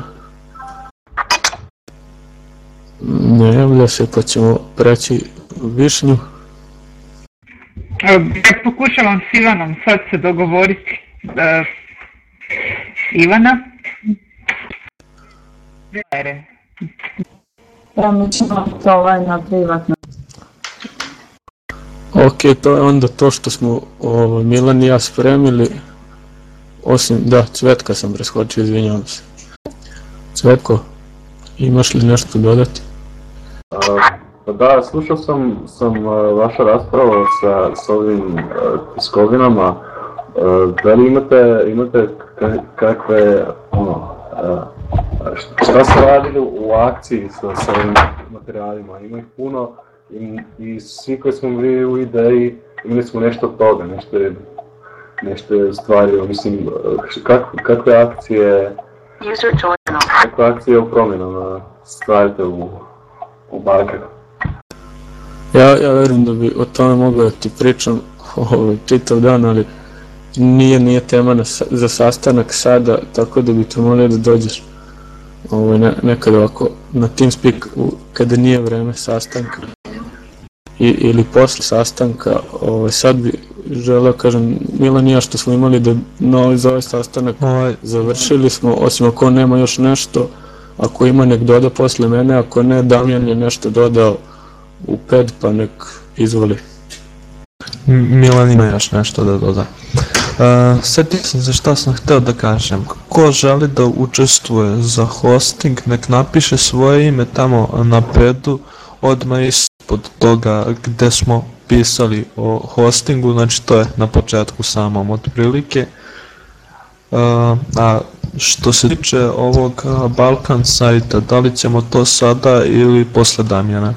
Ne javlja se pa ćemo preći višnju. Ja pokušavam s Ivanom sad se dogovoriti. E, Ivana? Flyere. Ja mi ćemo to ovaj na privatno. Ok, to je onda to što smo ovaj, Milan i ja spremili. Osim, da, Cvetka sam preskočio, izvinjavam se. Cvetko, imaš li nešto dodati? Pa da, slušao sam, sam a, vaša rasprava sa, sa ovim a, tiskovinama. A, Da li imate, imate ka- kakve, ono, šta ste radili u akciji sa, sa ovim materijalima? Ima ih puno i, i svi koji smo bili u ideji imali smo nešto od toga, nešto je, nešto je stvario, mislim, kak, kakve akcije, kakve akcije u promjenama stvarite u, u Balkanu? Ja, ja verujem da bi o tome mogao da ti pričam *laughs* ovaj, čitav dan, ali nije, nije tema na, za sastanak sada, tako da bi te molio da dođeš ovaj, ne, nekad ovako na TeamSpeak u, kada nije vreme sastanka I, ili posle sastanka. Ovaj, sad bi želeo, kažem, Milan i ja što smo imali da na ovaj, za ovaj sastanak završili smo, osim ako nema još nešto, ako ima nek doda posle mene, ako ne, Damjan je nešto dodao u ped, pa nek izvoli. Milan ima još nešto da doda. Uh, Sjetio sam se šta sam hteo da kažem. Ko želi da učestvuje za hosting, nek napiše svoje ime tamo na pedu, odmah ispod toga gde smo pisali o hostingu, znači to je na početku samom otprilike. Uh, a što se tiče ovog Balkan sajta, da li ćemo to sada ili posle Damjana?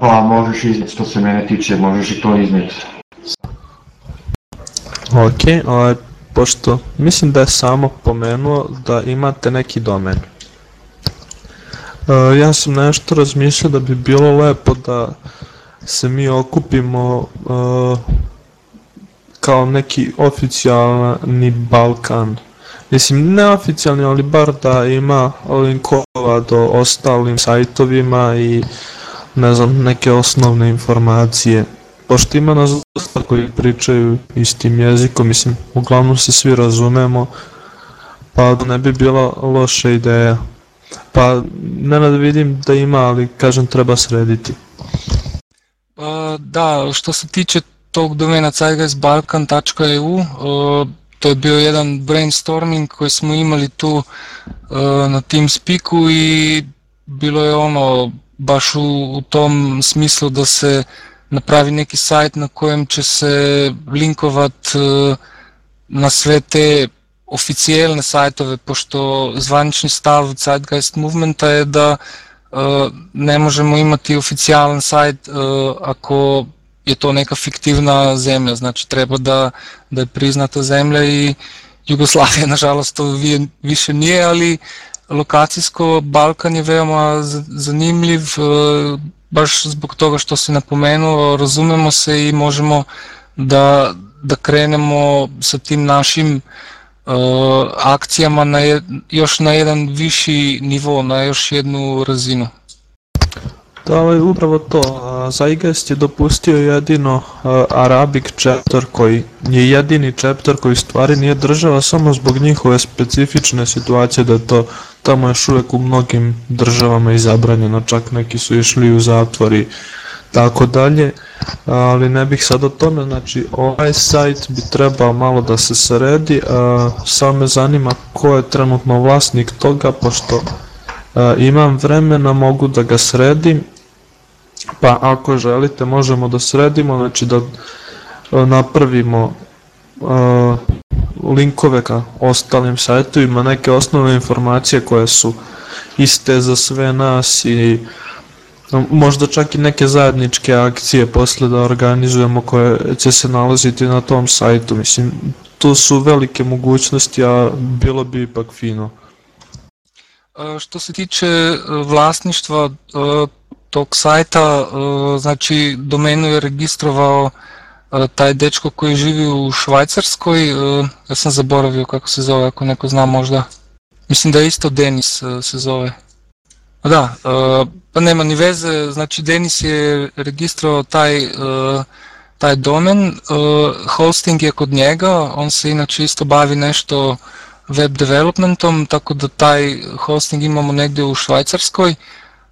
Pa možeš iznijeti, što se mene tiče, možeš i to iznijeti. Ok, ovaj, pošto mislim da je samo pomenuo da imate neki domen. Ja sam nešto razmišljao da bi bilo lepo da se mi okupimo kao neki oficijalni Balkan. Mislim, neoficijalni, ali bar da ima linkova do ostalim sajtovima i ne znam, neke osnovne informacije. Pošto ima nas dosta koji pričaju istim jezikom, mislim, uglavnom se svi razumemo, pa da ne bi bila loša ideja. Pa, ne da vidim da ima, ali kažem treba srediti. Pa, da, što se tiče tog domena zeitgeistbalkan.eu, uh, to je bio jedan brainstorming koji smo imali tu uh, na TeamSpeaku i bilo je ono baš u, u tom smislu da se napravi neki sajt na kojem će se linkovat uh, na sve te oficijelne sajtove, pošto zvanični stav Zeitgeist Movementa je da uh, ne možemo imati oficijalan sajt uh, ako je to neka fiktivna zemlja, znači treba da, da je priznata zemlja i Jugoslavija *laughs* nažalost to vi- više nije, ali lokacijsko Balkan je veoma zanimljiv, uh, baš zbog toga što si napomenuo, razumemo se i možemo da, da krenemo sa tim našim uh, akcijama na još na jedan viši nivo, na još jednu razinu. Da, ali upravo to, a, Zeitgeist je dopustio jedino a, Arabic chapter koji je jedini chapter koji stvari nije država samo zbog njihove specifične situacije da to tamo još uvek u mnogim državama i zabranjeno, čak neki su išli u zatvor i tako dalje, ali ne bih sad o tome, znači ovaj sajt bi trebao malo da se sredi, samo me zanima ko je trenutno vlasnik toga, pošto imam vremena, mogu da ga sredim, pa ako želite možemo da sredimo, znači da napravimo linkove ka ostalim sajtovima, neke osnovne informacije koje su iste za sve nas i možda čak i neke zajedničke akcije posle da organizujemo koje će se nalaziti na tom sajtu. Mislim, tu su velike mogućnosti, a bilo bi ipak fino. E, Što se tiče e, vlasništva e, tog sajta, znači domenu je registrovao taj dečko koji živi u Švajcarskoj, e, ja sam zaboravio kako se zove, ako neko zna možda. Mislim da je isto Denis e, se zove. Da, e, pa nema ni veze, znači Denis je registrovao taj, taj domen, hosting je kod njega, on se inače isto bavi nešto web developmentom, tako da taj hosting imamo negde u Švajcarskoj,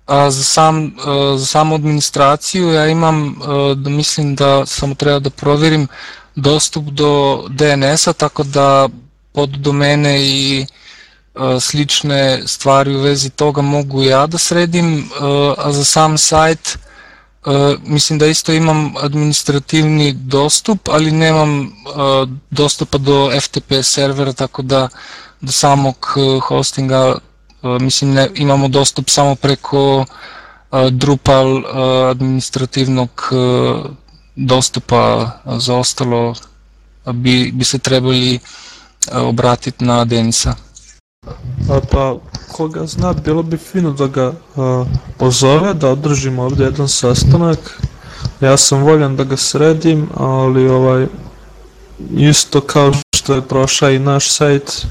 A za, sam, za samu administraciju ja imam, da mislim da samo treba da proverim, dostup do DNS-a, tako da pod domene i slične stvari u vezi toga mogu ja da sredim, a za sam sajt mislim da isto imam administrativni dostup, ali nemam dostupa do FTP servera, tako da do samog hostinga mislim ne, imamo dostup samo preko Drupal administrativnog dostupa, za ostalo bi, bi se trebali obratiti na Denisa. A pa, koga zna, bilo bi fino da ga a, pozove, da održimo ovdje jedan sastanak. Ja sam voljan da ga sredim, ali ovaj, isto kao što je prošao i naš sajt,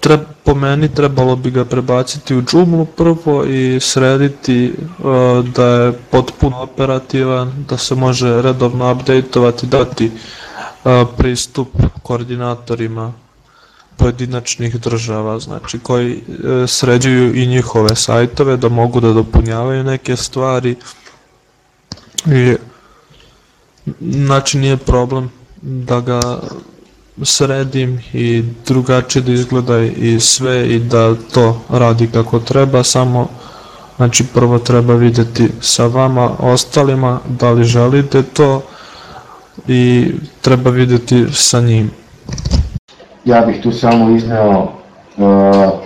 treb, po meni trebalo bi ga prebaciti u Joomla prvo i srediti a, da je potpuno operativan, da se može redovno updateovati, dati a, pristup koordinatorima pojedinačnih država, znači koji e, sređuju i njihove sajtove da mogu da dopunjavaju neke stvari. I znači nije problem da ga sredim i drugačije da izgleda i sve i da to radi kako treba, samo znači prvo treba videti sa vama ostalima da li želite to i treba videti sa njim. Ja bih tu samo izneo uh,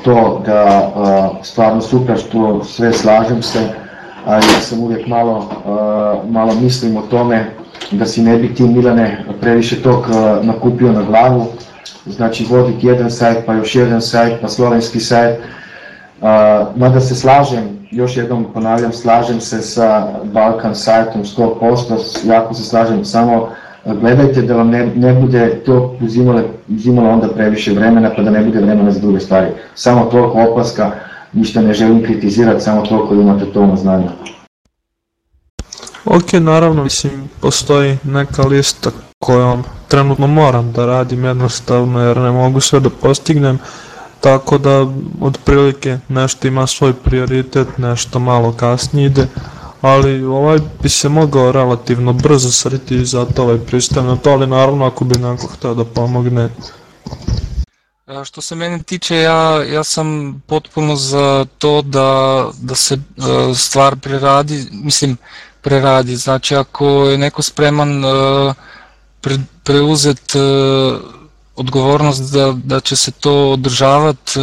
to da uh, stvarno super što sve slažem se, ali ja sam uvijek malo, uh, malo mislim o tome da si ne bi ti Milane previše tog uh, nakupio na glavu, znači voditi jedan sajt, pa još jedan sajt, pa slovenski sajt, uh, mada se slažem, još jednom ponavljam, slažem se sa Balkan sajtom 100%, jako se slažem, samo gledajte da vam ne, ne bude to uzimalo, uzimalo onda previše vremena pa da ne bude vremena za druge stvari. Samo toliko opaska, ništa ne želim kritizirati, samo toliko da imate to na znanje. Ok, naravno, mislim, postoji neka lista kojom trenutno moram da radim jednostavno jer ne mogu sve da postignem, tako da otprilike nešto ima svoj prioritet, nešto malo kasnije ide, ali ovaj bi se mogao relativno brzo sreti i zato ovaj pristajem na to, ali naravno ako bi neko hteo da pomogne. Što se mene tiče, ja, ja sam potpuno za to da, da se stvar preradi, mislim preradi, znači ako je neko spreman pre, preuzet odgovornost da, da će se to održavati,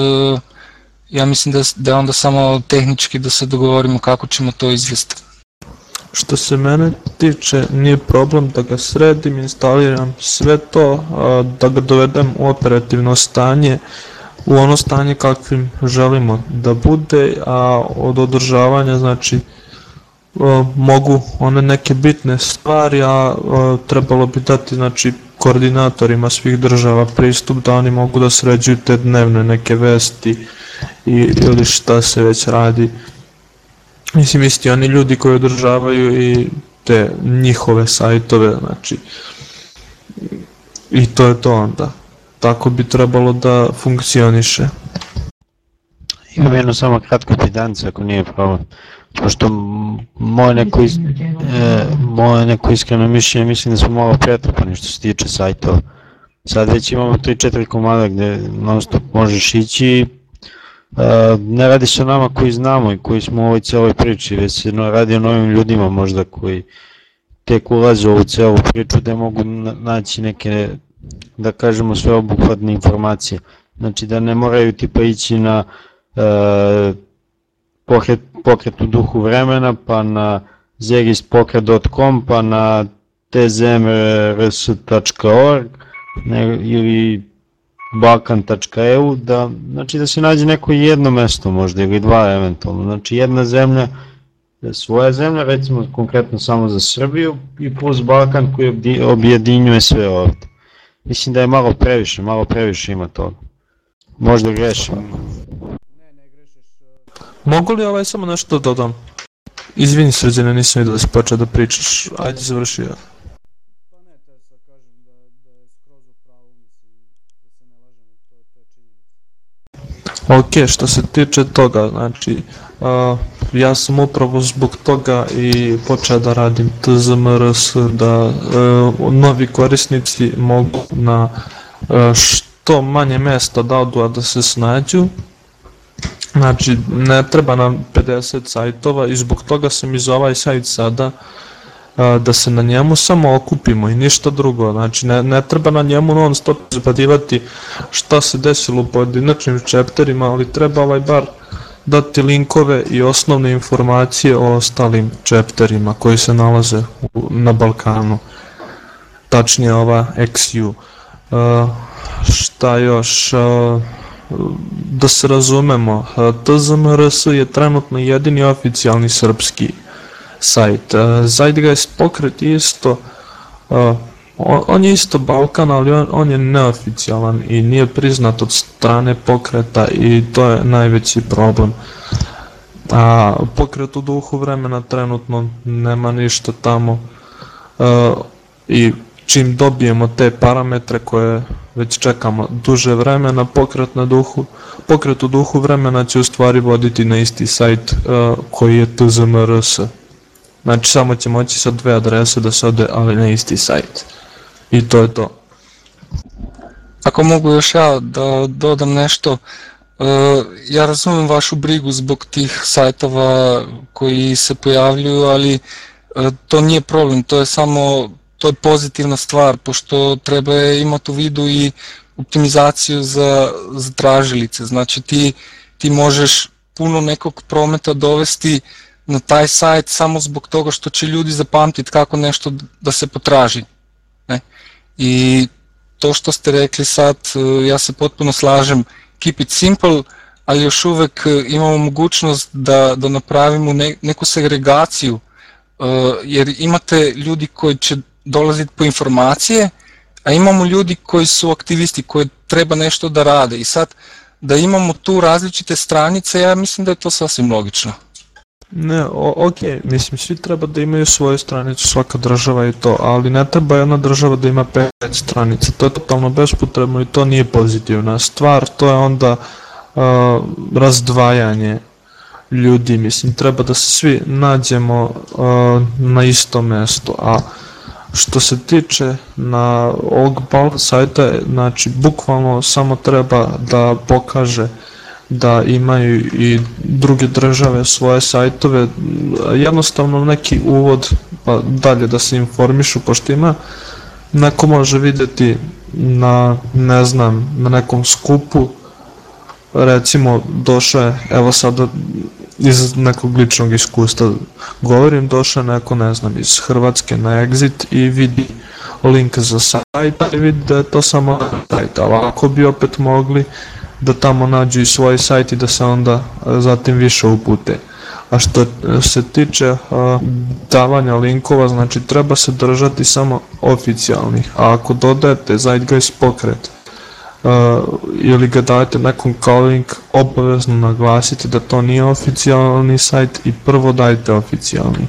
ja mislim da, da onda samo tehnički da se dogovorimo kako ćemo to izvesti. Što se mene tiče, nije problem da ga sredim, instaliram sve to, da ga dovedem u operativno stanje, u ono stanje kakvim želimo da bude, a od održavanja znači mogu one neke bitne stvari, a trebalo bi dati znači koordinatorima svih država pristup da oni mogu da sređuju te dnevne neke vesti i, ili šta se već radi Mislim, isti oni ljudi koji održavaju i te njihove sajtove, znači, i to je to onda. Tako bi trebalo da funkcioniše. Imam jedno samo kratko pitanje, ako nije problem. Pošto moje neko, iz, e, moje neko iskreno mišljenje, mislim da smo malo pretrpani što se tiče sajtova. Sad već imamo 3-4 komada gde non stop možeš ići ne radi se o nama koji znamo i koji smo u ovoj celoj priči, već se radi o novim ljudima možda koji tek ulaze u ovu celu priču da mogu naći neke, da kažemo, sveobuhvatne informacije. Znači da ne moraju tipa ići na e, pokret, pokret u duhu vremena, pa na zerispokret.com, pa na tzmrs.org ili balkan.eu, da, znači da se nađe neko jedno mesto možda ili dva eventualno, znači jedna zemlja, svoja zemlja, recimo konkretno samo za Srbiju i plus Balkan koji objedinjuje sve ovde. Mislim da je malo previše, malo previše ima toga. Možda grešim. Mogu li ovaj samo nešto da dodam? Izvini sređene, nisam vidio da si počeo da pričaš, ajde završi ja. Ok, što se tiče toga, znači, uh, ja sam upravo zbog toga i počeo da radim TZMRS, da uh, novi korisnici mogu na uh, što manje mesta da odu, a da se snađu. Znači, ne treba nam 50 sajtova i zbog toga sam iz ovaj sajt sada da se na njemu samo okupimo i ništa drugo. Znači, ne, ne treba na njemu non stop zapadivati šta se desilo u pojedinačnim čepterima, ali treba ovaj bar dati linkove i osnovne informacije o ostalim čepterima koji se nalaze u, na Balkanu. Tačnije ova XU. Uh, šta još? Uh, da se razumemo, TZMRS je trenutno jedini oficijalni srpski sajt. Zeitgeist pokret isto, on je isto Balkan, ali on, on je neoficijalan i nije priznat od strane pokreta i to je najveći problem. A pokret u duhu vremena trenutno nema ništa tamo i čim dobijemo te parametre koje već čekamo duže vremena, pokret, na duhu, pokret u duhu vremena će u stvari voditi na isti sajt uh, koji je TZMRS. Znači samo će moći sa dve adrese da se ode, ali na isti sajt. I to je to. Ako mogu još ja da dodam nešto, ja razumem vašu brigu zbog tih sajtova koji se pojavljuju, ali to nije problem, to je samo to je pozitivna stvar, pošto treba imati u vidu i optimizaciju za, za tražilice. Znači ti, ti možeš puno nekog prometa dovesti na taj sajt samo zbog toga što će ljudi zapamtiti kako nešto da se potraži. Ne? I to što ste rekli sad, ja se potpuno slažem, keep it simple, ali još uvek imamo mogućnost da, da napravimo ne, neku segregaciju, jer imate ljudi koji će dolaziti po informacije, a imamo ljudi koji su aktivisti, koji treba nešto da rade i sad da imamo tu različite stranice, ja mislim da je to sasvim logično. Ne, o, ok, mislim svi treba da imaju svoju stranicu, svaka država i to, ali ne treba jedna država da ima pet stranica, to je totalno bespotrebno i to nije pozitivna stvar, to je onda uh, razdvajanje ljudi, mislim treba da se svi nađemo uh, na isto mesto, a Što se tiče na ovog sajta, znači bukvalno samo treba da pokaže da imaju i druge države svoje sajtove, jednostavno neki uvod pa dalje da se informišu, pošto ima neko može videti na, ne znam, na nekom skupu, recimo došao je, evo sada iz nekog ličnog iskustva. Govorim, došao neko, ne znam, iz Hrvatske na Exit i vidi link za sajt i vidi da je to samo sajt, ali ako bi opet mogli da tamo nađu i svoj sajt i da se onda zatim više upute. A što se tiče a, davanja linkova, znači treba se držati samo oficijalnih, a ako dodajete Zeitgeist pokret, ili ga dajete nekom kao link, obavezno naglasite da to nije oficijalni sajt i prvo dajte oficijalni.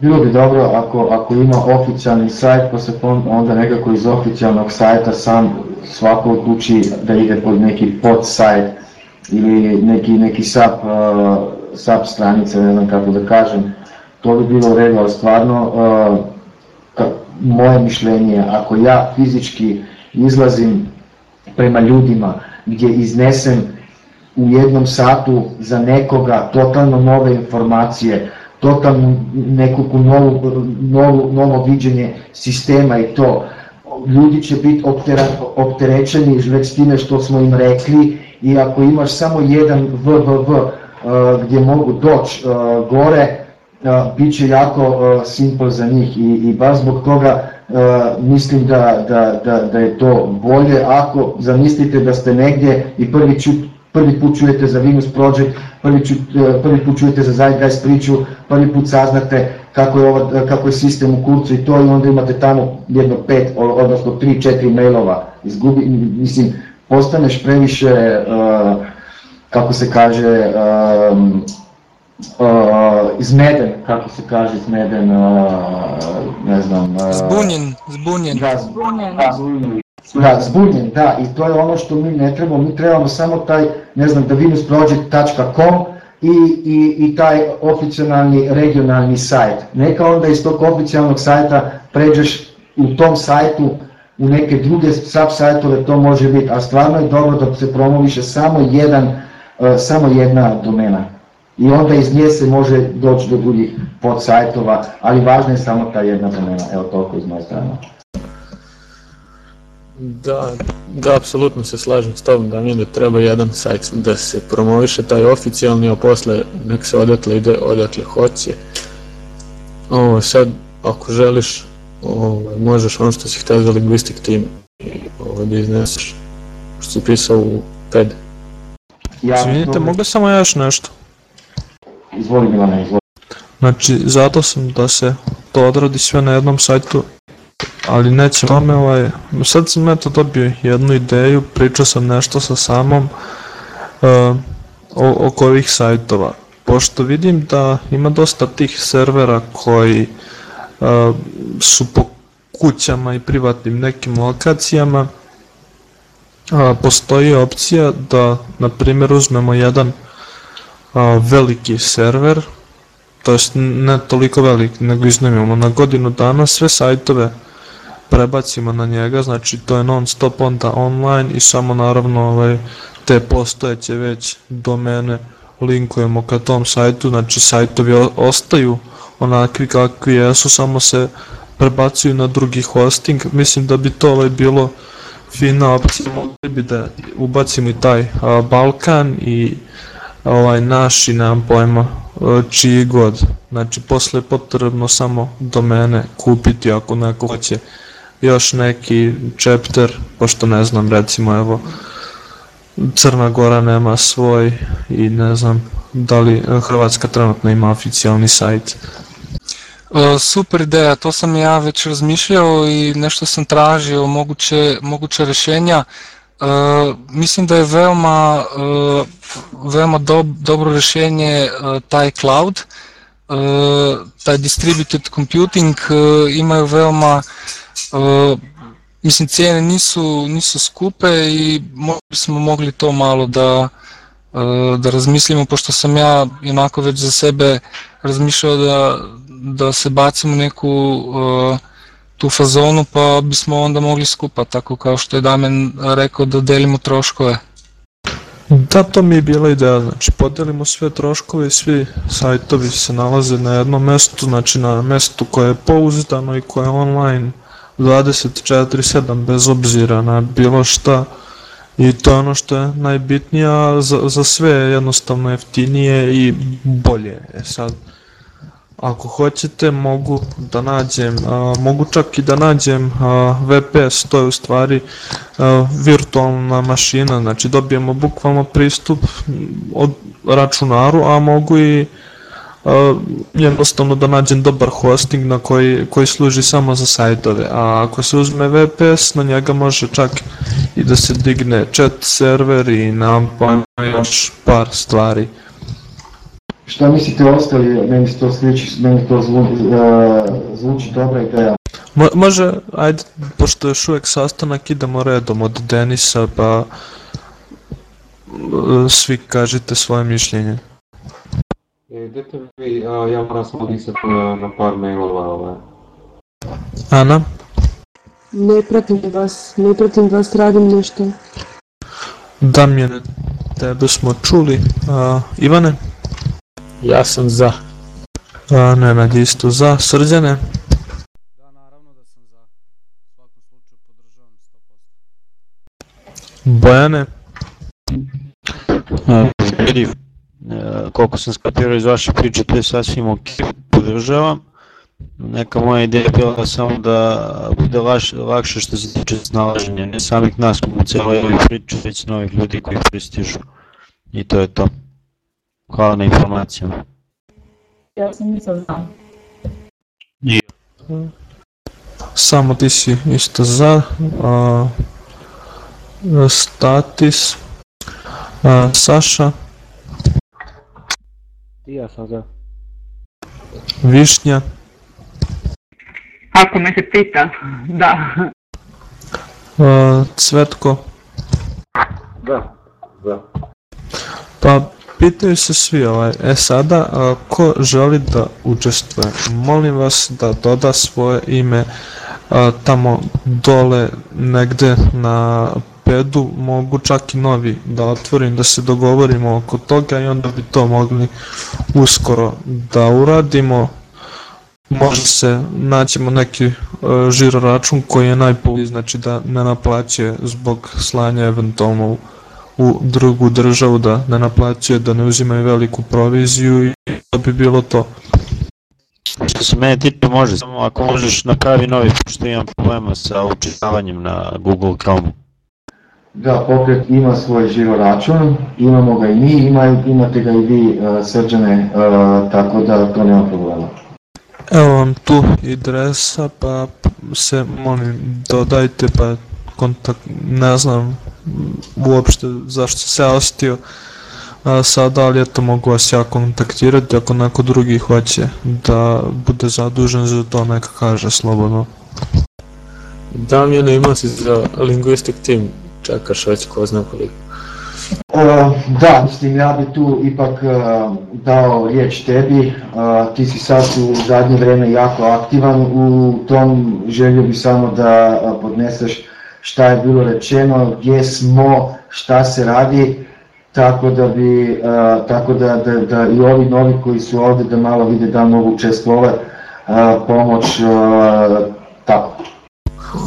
Bilo bi dobro ako, ako ima oficijalni sajt, pa se onda nekako iz oficijalnog sajta sam svako odluči da ide pod neki pod sajt ili neki, neki sub, uh, sub stranice, ne znam kako da kažem. To bi bilo redu, ali stvarno uh, moje mišljenje, ako ja fizički izlazim prema ljudima gdje iznesem u jednom satu za nekoga totalno nove informacije, totalno neku novu, novu, novo viđenje sistema i to. Ljudi će biti opterećeni već time što smo im rekli i ako imaš samo jedan www uh, gdje mogu doći uh, gore, uh, bit će jako simple za njih i, i baš zbog toga mislim da, da, da, da je to bolje. Ako zamislite da ste negdje i prvi, ču, prvi put čujete za Venus Project, prvi, ču, uh, prvi put čujete za Zeitgeist priču, prvi put saznate kako je, ova, kako je sistem u kurcu i to i onda imate tamo jedno pet, odnosno tri, četiri mailova, izgubi, mislim, postaneš previše, uh, kako se kaže, uh, izmeden, kako se kaže izmeden, uh, ne znam... Uh, zbunjen, zbunjen. Da, zbunjen. Da, Da, zbunjen, da, i to je ono što mi ne trebamo, mi trebamo samo taj, ne znam, davinusproject.com i, i, i taj oficijalni regionalni sajt. Neka onda iz tog oficijalnog sajta pređeš u tom sajtu u neke druge sub sajtove, to može biti, a stvarno je dobro da se promoviše samo jedan, uh, samo jedna domena. I onda iz nje se može doći do drugih podsajtova, ali važna je samo ta jedna domena. Evo toliko iz moje strane. Da, da, apsolutno se slažem s tobom da da treba jedan sajt da se promoviše taj oficijalni, a posle nek se odatle ide odatle hoće. Ovo, sad, ako želiš, ovo, možeš ono što si htio za linguistic team ovo, da izneseš, što si pisao u PED. Ja, Izvinite, mogu samo još nešto? Izvoli Milana, izvoli. Znači, zato sam da se to odradi sve na jednom sajtu, ali neće tome ovaj, sad sam eto dobio jednu ideju, pričao sam nešto sa samom uh, o, oko ovih sajtova. Pošto vidim da ima dosta tih servera koji uh, su po kućama i privatnim nekim lokacijama, a, postoji opcija da, na primjer, uzmemo jedan a, veliki server, to jest ne toliko velik, nego iznajmimo. Na godinu dana sve sajtove prebacimo na njega, znači to je non stop onda online i samo naravno ovaj, te postojeće već domene linkujemo ka tom sajtu, znači sajtovi ostaju onakvi kakvi jesu, samo se prebacuju na drugi hosting, mislim da bi to ovaj bilo fina opcija, mogli bi da ubacimo i taj a, Balkan i ovaj naš i nemam pojma a, čiji god, znači posle je potrebno samo domene kupiti ako neko hoće još neki chapter, pošto ne znam recimo evo Crna Gora nema svoj i ne znam da li e, Hrvatska trenutno ima oficijalni sajt. E, Super ideja, to sam ja već razmišljao i nešto sam tražio moguće, moguće rešenja. E, mislim da je veoma, e, veoma dob, dobro rešenje e, taj cloud, e, taj distributed computing e, imaju veoma e, mislim cijene nisu, nisu skupe i možda smo mogli to malo da, e, da razmislimo, pošto sam ja onako već za sebe razmišljao da, da se bacimo u neku e, tu fazonu pa bismo onda mogli skupa, tako kao što je Damen rekao da delimo troškove. Da, to mi je bila ideja, znači podelimo sve troškove i svi sajtovi se nalaze na jednom mestu, znači na mestu koje je pouzdano i koje je online 24-7 bez obzira na bilo šta i to je ono što je najbitnije, a za, za sve je jednostavno jeftinije i bolje. E sad, ako hoćete mogu da nađem, a, mogu čak i da nađem a, VPS, to je u stvari a, virtualna mašina, znači dobijemo bukvalno pristup od računaru, a mogu i a, jednostavno da nađem dobar hosting na koji, koji služi samo za sajtove, a ako se uzme VPS, na njega može čak i da se digne chat server i nam pojma još par stvari. Šta mislite ostali, meni se to sliči, meni to uh, zvuči dobra ideja. Mo, može, ajde, pošto je još uvek sastanak, idemo redom od Denisa, pa e, svi kažite svoje mišljenje. E, dajte vi, a, ja moram samo odisati na, na par mailova, ovaj. Ana? Ne pratim vas, ne pratim vas, radim nešto. Damjene, tebe smo čuli. A, Ivane? Ja sam za. A, Nenad isto za. Srđane? Da, naravno da sam za. U svakom slučaju podržavam 100%. Bojane? Vidi, e, koliko sam skapirao iz vaše priče, to je sasvim ok, podržavam. Neka moja ideja je bila samo da bude laš, lakše što se tiče snalaženja, ne samih nas u celoj ovoj priči, već novih ljudi koji pristižu. I to je to. Hvala na informacijama. Ja sam isto za. I Samo ti si isto za. A, statis. A, Saša? I ja sam za. Višnja? Ako me se pita, da. A, Cvetko? Da, da. Pa pitaju se svi ovaj, e sada a, ko želi da učestvuje, molim vas da doda svoje ime a, tamo dole negde na pedu, mogu čak i novi da otvorim, da se dogovorimo oko toga i onda bi to mogli uskoro da uradimo. Možda se naćemo neki uh, žiro račun koji je najpovoljniji, znači da ne naplaćuje zbog slanja eventualno u drugu državu da ne naplaćuje, da ne uzimaju veliku proviziju i to bi bilo to. Što se mene tiče može, samo ako možeš napravi novi, pošto imam problema sa učitavanjem na Google Chrome. Da, pokret ima svoj žiro račun, imamo ga i mi, ima, imate ga i vi uh, srđane, uh, tako da to nema problema. Evo vam tu adresa, pa se molim dodajte pa kontakt, ne znam uopšte zašto se ja osetio a, sada, ali eto mogu vas ja kontaktirati ako neko drugi hoće da bude zadužen za to neka kaže slobodno. Damjana ima si za linguistic team, čekaš već ko zna koliko. Uh, da, mislim, ja bi tu ipak uh, dao riječ tebi, uh, ti si sad u zadnje vreme jako aktivan u tom, želio bi samo da uh, podneseš šta je bilo rečeno, gdje smo, šta se radi, tako da bi, uh, tako da, da, da i ovi novi koji su ovde da malo vide da mogu učestvovati, pomoć, uh, tako.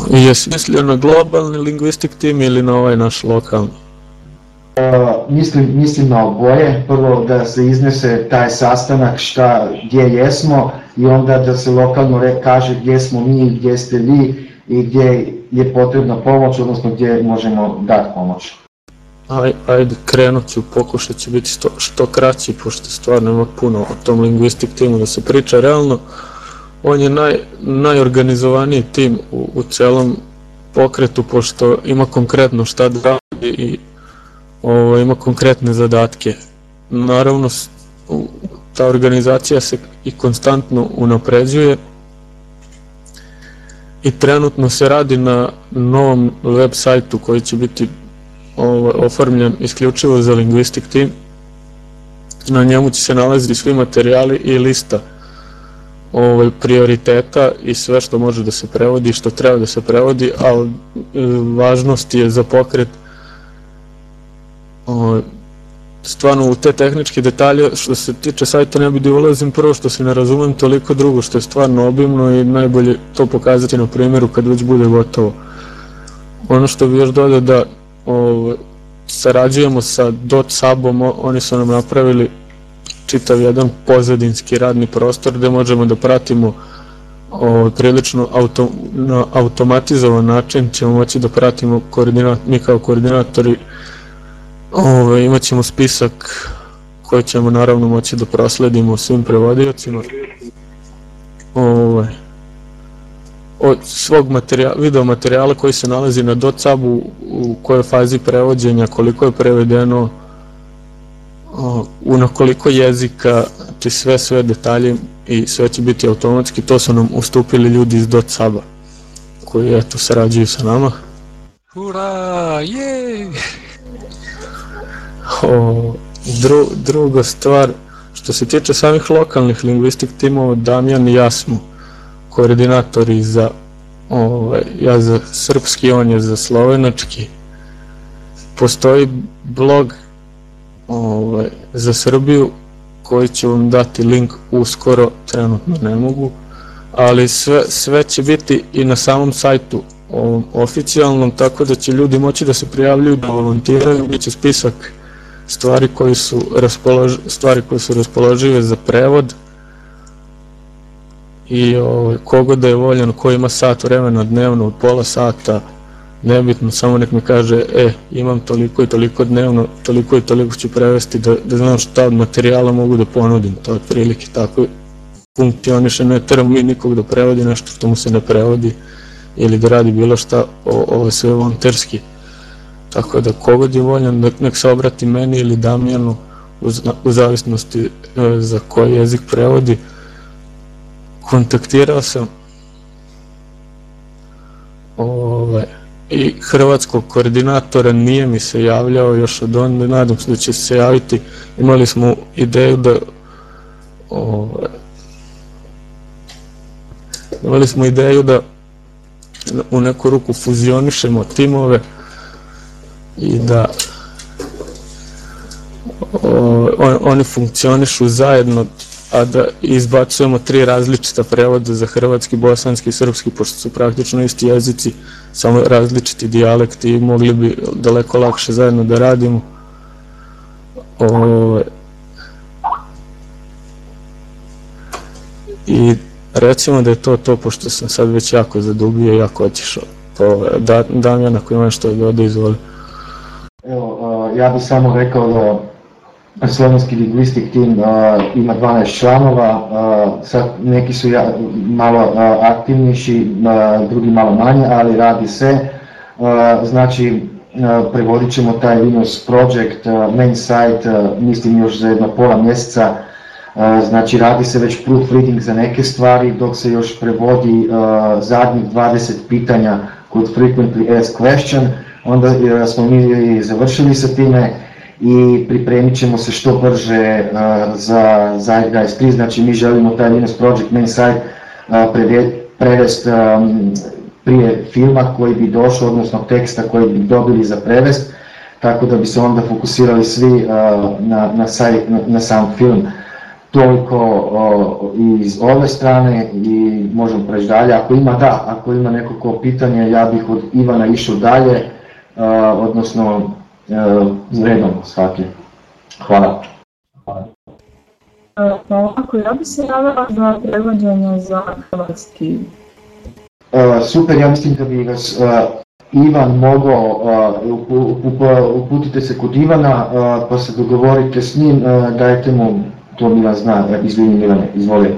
Jesi mislio na globalni linguistic team ili na ovaj naš lokalni? Uh, mislim, mislim na oboje, prvo da se iznese taj sastanak šta, gdje jesmo i onda da se lokalno re, kaže gdje smo mi, gdje ste vi i gdje je potrebna pomoć, odnosno gdje možemo dati pomoć. Aj, ajde, krenut ću, pokušat ću biti što, što kraći, pošto stvarno ima puno o tom linguistic timu da se priča. Realno, on je naj, najorganizovaniji tim u, u celom pokretu, pošto ima konkretno šta da radi i ovo, ima konkretne zadatke. Naravno, ta organizacija se i konstantno unapređuje, i trenutno se radi na novom web sajtu koji će biti ovaj, oformljen isključivo za linguistic team. Na njemu će se nalaziti svi materijali i lista ovaj, prioriteta i sve što može da se prevodi, što treba da se prevodi, ali e, važnost je za pokret ovaj, stvarno u te tehničke detalje što se tiče sajta ne bi da ulazim. Prvo što se ne razumem toliko drugo što je stvarno obimno i najbolje to pokazati na primjeru kad već bude gotovo. Ono što bi još dodao da ovo, sarađujemo sa dot subom oni su nam napravili čitav jedan pozadinski radni prostor gde možemo da pratimo o, prilično auto, na automatizovan način ćemo moći da pratimo koordinat, mi kao koordinatori Ove, imat ćemo spisak koji ćemo naravno moći da prosledimo svim prevodiocima. Ove, od svog materijala, video materijala koji se nalazi na docabu u kojoj fazi prevođenja, koliko je prevedeno, u na koliko jezika, znači sve, sve detalje i sve će biti automatski, to su nam ustupili ljudi iz docaba koji eto sarađuju sa nama. Hurra, jej! O, dru, druga stvar, što se tiče samih lokalnih lingvistik timova, Damjan i ja smo koordinatori za ovaj, ja za srpski, on je za slovenački. Postoji blog ovaj, za Srbiju koji će vam dati link uskoro, trenutno ne mogu, ali sve, sve će biti i na samom sajtu ovom, oficijalnom, tako da će ljudi moći da se prijavljuju, da volontiraju, bit će spisak stvari koje su raspolož, stvari koje su raspoložive za prevod i ovaj, kogo da je voljan, ko ima sat vremena dnevno od pola sata, nebitno, samo nek mi kaže, e, imam toliko i toliko dnevno, toliko i toliko ću prevesti da, da znam šta od materijala mogu da ponudim, to je prilike tako funkcioniše, ne teram mi nikog da prevodi nešto što mu se ne prevodi ili da radi bilo šta, ovo je sve volonterski. Tako da kogod je voljan nek, se obrati meni ili Damjanu u, u zavisnosti e, za koji jezik prevodi. Kontaktirao sam ovaj, i hrvatskog koordinatora nije mi se javljao još od onda, nadam se da će se javiti. Imali smo ideju da ovaj, imali smo ideju da u neku ruku fuzionišemo timove i da o, on, oni funkcionišu zajedno, a da izbacujemo tri različita prevoda za hrvatski, bosanski i srpski, pošto su praktično isti jezici, samo različiti dijalekti i mogli bi daleko lakše zajedno da radimo. O, I recimo da je to to, pošto sam sad već jako zadubio jako otišao. Da, Damjana koji ima nešto da ode, izvoli. Evo, ja bih samo rekao da slovenski lingvistik tim ima 12 članova, sad neki su malo aktivniši, drugi malo manje, ali radi se. Znači, prevodit ćemo taj Linux project, main site, mislim još za jedno pola mjeseca, znači radi se već proofreading za neke stvari dok se još prevodi zadnjih 20 pitanja kod frequently asked question, onda smo mi završili sa time i pripremit ćemo se što brže uh, za Zeitgeist 3, znači mi želimo taj Linux Project main site uh, prevest um, prije filma koji bi došao, odnosno teksta koji bi dobili za prevest, tako da bi se onda fokusirali svi na, na, sajt, na, na sam film. Toliko iz ove strane i možemo preći dalje. Ako ima da, ako ima neko ko pitanje, ja bih od Ivana išao dalje, odnosno a, redom svaki. Hvala. Pa ako ja bi se javila za prevođenje za hrvatski. A, super, ja mislim da bi vas Ivan mogao, uputite se kod Ivana pa se dogovorite s njim, dajte mu to Milan zna, izvini Milane, izvoli.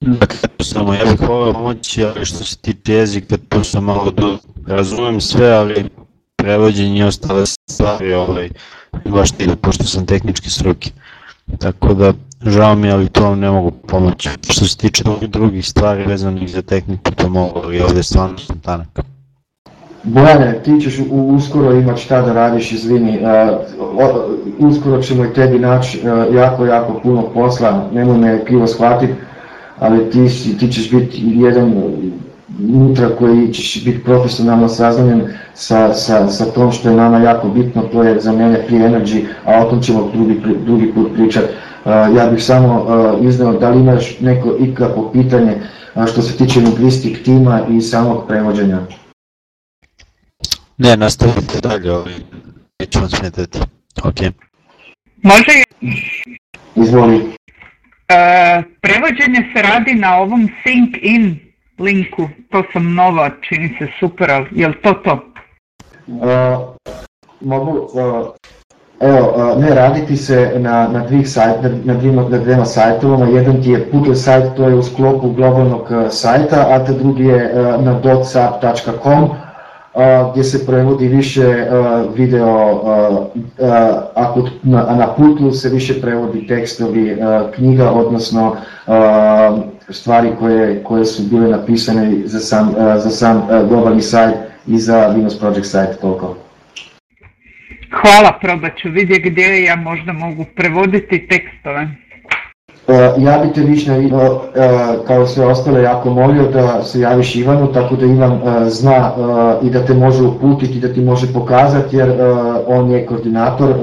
Dakle, samo ja bih volio pomoći, ali što se tiče jezika, tu sam malo do... Razumem sve, ali prevođenje i ostale stvari, ovaj, baš ti pošto sam tehnički struke. Tako da, žao mi, ali to vam ne mogu pomoći. Što se tiče drugih stvari vezanih za tehniku, to mogu, ali ovde stvarno sam tanak. Bojane, ti ćeš uskoro imati šta da radiš, izvini, uh, uskoro ćemo i tebi naći uh, jako, jako puno posla, nemoj me krivo shvatiti, ali ti, ti ćeš biti jedan unutra koji ćeš biti profesionalno saznanjen sa, sa, sa tom što je nama jako bitno, to je za mene free energy, a o tom ćemo drugi, drugi put pričati. Uh, ja bih samo uh, iznao da li imaš neko ikako pitanje uh, što se tiče lingvistik tima i samog prevođenja. Ne, nastavite dalje, ovaj, neću vam smetati. Ok. Može Izvoli. Uh, prevođenje se radi na ovom sync in linku, to sam nova, čini se super, ali je li to to? Uh, mogu, uh, evo, ne raditi se na, na dvih sajt, na, dvima, na dvema sajtovama, jedan ti je Putl sajt, to je u sklopu globalnog sajta, a te drugi je na dotsap.com, gdje se prevodi više video, ako na, putlu se više prevodi tekstovi knjiga, odnosno stvari koje, koje su bile napisane za sam, za sam globalni sajt i za Venus Project sajt, toliko. Hvala, probat ću vidjeti gdje ja možda mogu prevoditi tekstove. Uh, ja bi te Višnja uh, kao sve ostale jako molio da se javiš Ivanu tako da Ivan uh, zna i da te može uputiti, da ti može pokazati jer on je koordinator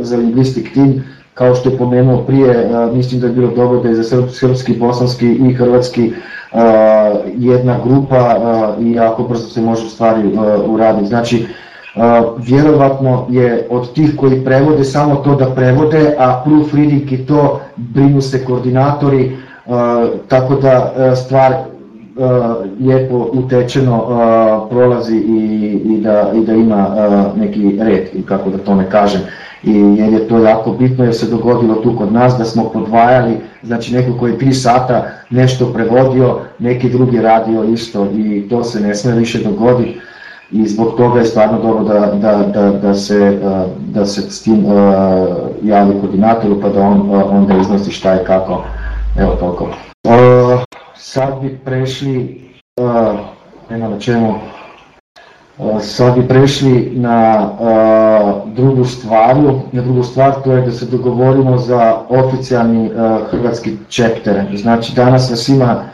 za lingvistik tim kao što je pomenuo prije, mislim da je bilo dobro da je za srpski, bosanski i hrvatski jedna grupa i jako brzo se može stvari uraditi. Znači, vjerovatno je od tih koji prevode samo to da prevode, a proofreading i to brinu se koordinatori, tako da stvar lijepo utečeno prolazi i, i, da, i da ima neki red, i kako da to ne kažem. I jer je to jako bitno jer se dogodilo tu kod nas da smo podvajali, znači neko koji je 3 sata nešto prevodio, neki drugi radio isto i to se ne sme više dogoditi i zbog toga je stvarno dobro da, da, da, da, se, da se s tim javi koordinatoru pa da on onda iznosi šta je kako. Evo toliko. Sad bi prešli nema na čemu. Sad bi prešli na drugu stvar, na drugu stvar, to je da se dogovorimo za oficijalni hrvatski chapter. Znači danas nas ima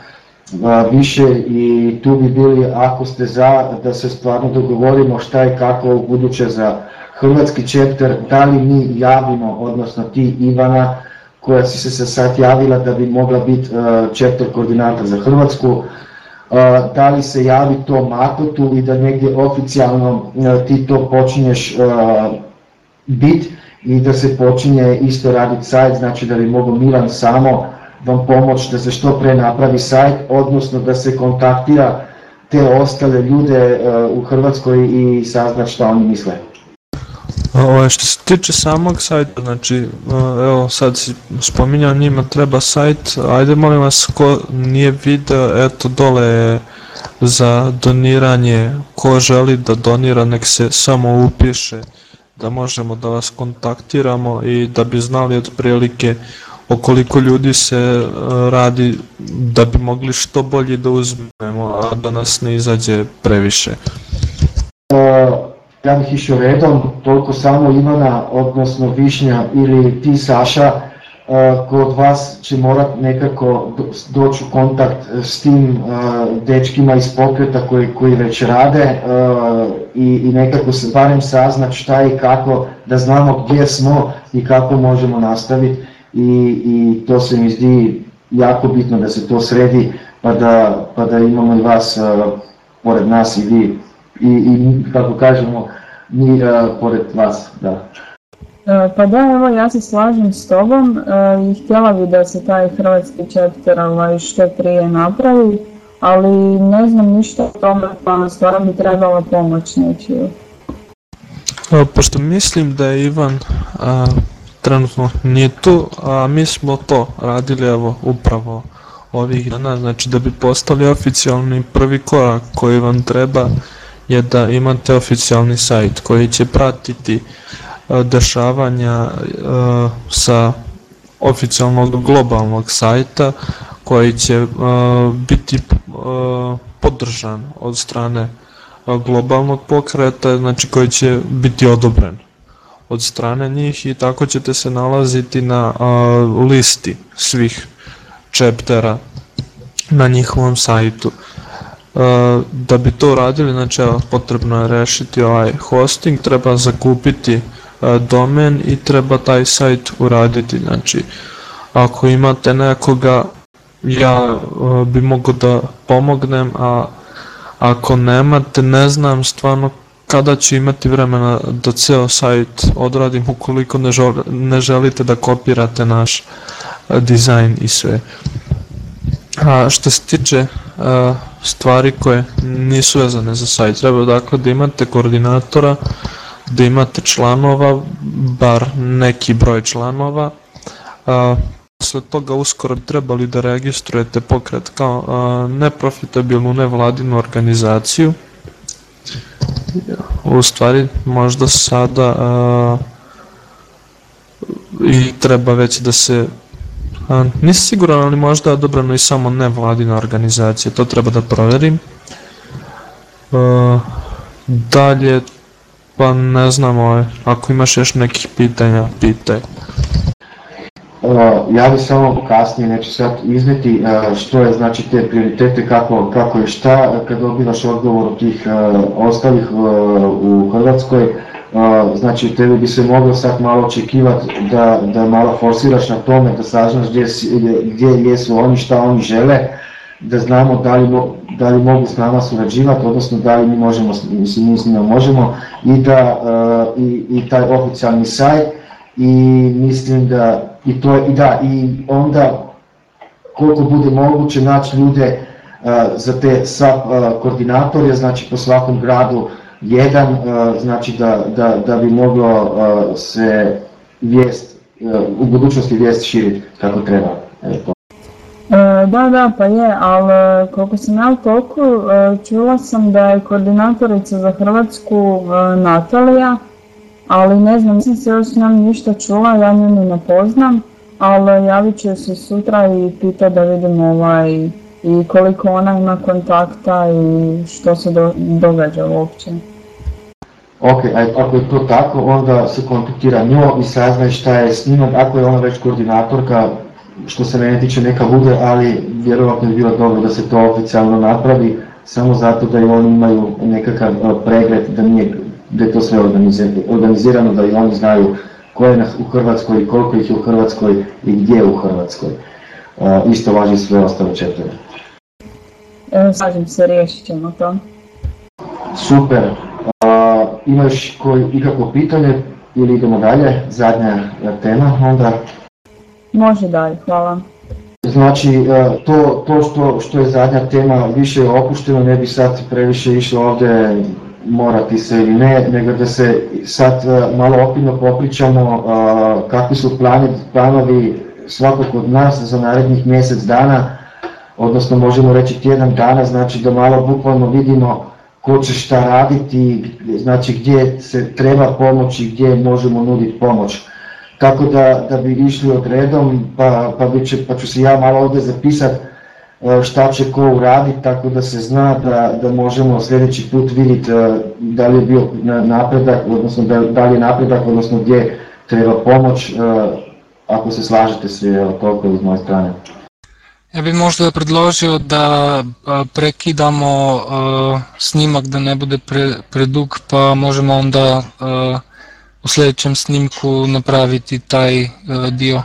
više i tu bi bili, ako ste za, da se stvarno dogovorimo šta i kako u buduće za hrvatski chapter, da li mi javimo, odnosno ti Ivana, koja si se sad javila da bi mogla biti uh, chapter koordinator za Hrvatsku, uh, da li se javi to Matotu i da negdje oficijalno uh, ti to počinješ bit i da se počinje isto raditi sajt, znači da bi mogao Milan samo vam pomoć da se što pre napravi sajt, odnosno da se kontaktira te ostale ljude uh, u Hrvatskoj i sazna šta oni misle. Ovo, što se tiče samog sajta, znači, evo sad si spominjao njima treba sajt, ajde molim vas ko nije video, eto dole je za doniranje, ko želi da donira nek se samo upiše da možemo da vas kontaktiramo i da bi znali otprilike o koliko ljudi se radi da bi mogli što bolje da uzmemo, a da nas ne izađe previše. Ja bih išao redom, toliko samo Ivana, odnosno Višnja ili ti Saša, kod vas će morat nekako doći u kontakt s tim dečkima iz pokreta koji, koji već rade i, i nekako se barem saznat šta i kako, da znamo gdje smo i kako možemo nastaviti i, i to se mi zdi jako bitno da se to sredi pa da, pa da imamo i vas pored nas i vi i, i kako kažemo, mi uh, pored vas, da. Pa da, evo ja se slažem s tobom uh, i htjela bi da se taj hrvatski chapter ovaj, što prije napravi, ali ne znam ništa o tome, pa stvarno bi trebala pomoć nečiju. Pošto mislim da je Ivan a, trenutno nije tu, a mi smo to radili evo upravo ovih dana, znači da bi postali oficijalni prvi korak koji vam treba je da imate oficijalni sajt koji će pratiti dešavanja sa oficijalnog globalnog sajta koji će biti podržan od strane globalnog pokreta, znači koji će biti odobren od strane njih i tako ćete se nalaziti na listi svih chaptera na njihovom sajtu. Da bi to uradili, znači evo, potrebno je rešiti ovaj hosting, treba zakupiti domen i treba taj sajt uraditi, znači ako imate nekoga ja bi mogo da pomognem, a ako nemate ne znam stvarno kada ću imati vremena da ceo sajt odradim ukoliko ne, žel, ne želite da kopirate naš dizajn i sve. A što se tiče uh, stvari koje nisu vezane za sajt, treba dakle da imate koordinatora, da imate članova, bar neki broj članova, uh, posle toga uskoro trebali da registrujete pokret kao uh, neprofitabilnu nevladinu organizaciju, u stvari možda sada uh, i treba već da se A, nisam siguran, ali možda je odobrano i samo nevladina organizacija, to treba da proverim. E, dalje, pa ne znam, ovaj, ako imaš još nekih pitanja, pitaj. Ja bih samo kasnije, neću sad izneti uh, što je znači te prioritete, kako, kako je šta, kad dobivaš odgovor od tih uh, ostalih u Hrvatskoj, znači tebi bi se moglo sad malo očekivati da, da malo forsiraš na tome, da saznaš gdje, gdje jesu oni, šta oni žele, da znamo da li, da li mogu s nama surađivati, odnosno da li mi možemo, mislim, mi s njima možemo i da i, i taj oficijalni sajt i mislim da i to i da i onda koliko bude moguće naći ljude uh, za te SAP uh, koordinatore, znači po svakom gradu jedan, znači da, da, da bi moglo se vijest, u budućnosti vijest širiti kako treba. Eto. Da, da, pa je, ali koliko sam ja u toku, čula sam da je koordinatorica za Hrvatsku Natalija, ali ne znam, nisam se još s njom ništa čula, ja nju ni ne poznam, ali javit ću se sutra i pita da vidim ovaj, i koliko ona ima kontakta i što se do, događa uopće. Ok, a ako je to tako, onda se kontaktira njo i saznaje šta je s njima, ako je ona već koordinatorka, što se mene tiče neka bude, ali vjerovatno bi bilo dobro da se to oficijalno napravi, samo zato da i oni imaju nekakav pregled, da, nije, da je to sve organizirano, da i oni znaju ko je u Hrvatskoj i koliko ih je u Hrvatskoj i gdje je u Hrvatskoj. A, isto važi sve ostale četiri. E, slažem se, riješit ćemo to. Super. A, imaš koji ikakvo pitanje ili idemo dalje? Zadnja a, tema onda. Može dalje, hvala. Znači, e, to, to što, što je zadnja tema više je opušteno, ne bi sad previše išlo ovdje morati se ili ne, nego da se sad e, malo opino popričamo a, kakvi su plani, planovi svakog od nas za narednih mjesec dana, odnosno možemo reći tjedan dana, znači da malo bukvalno vidimo ko će šta raditi, znači gdje se treba pomoći, gdje možemo nuditi pomoć. Tako da, da bi išli od redom, pa, pa, bit će, pa ću se ja malo ovdje zapisati šta će ko uraditi, tako da se zna da, da možemo sljedeći put vidjeti e, da li je bio na- napredak, odnosno da, da li je napredak, odnosno gdje treba pomoć, e, ako se slažete svi, toliko iz moje strane. Ja bi možda predložio da a, prekidamo a, snimak da ne bude pre, predug pa možemo onda u sljedećem snimku napraviti taj dio.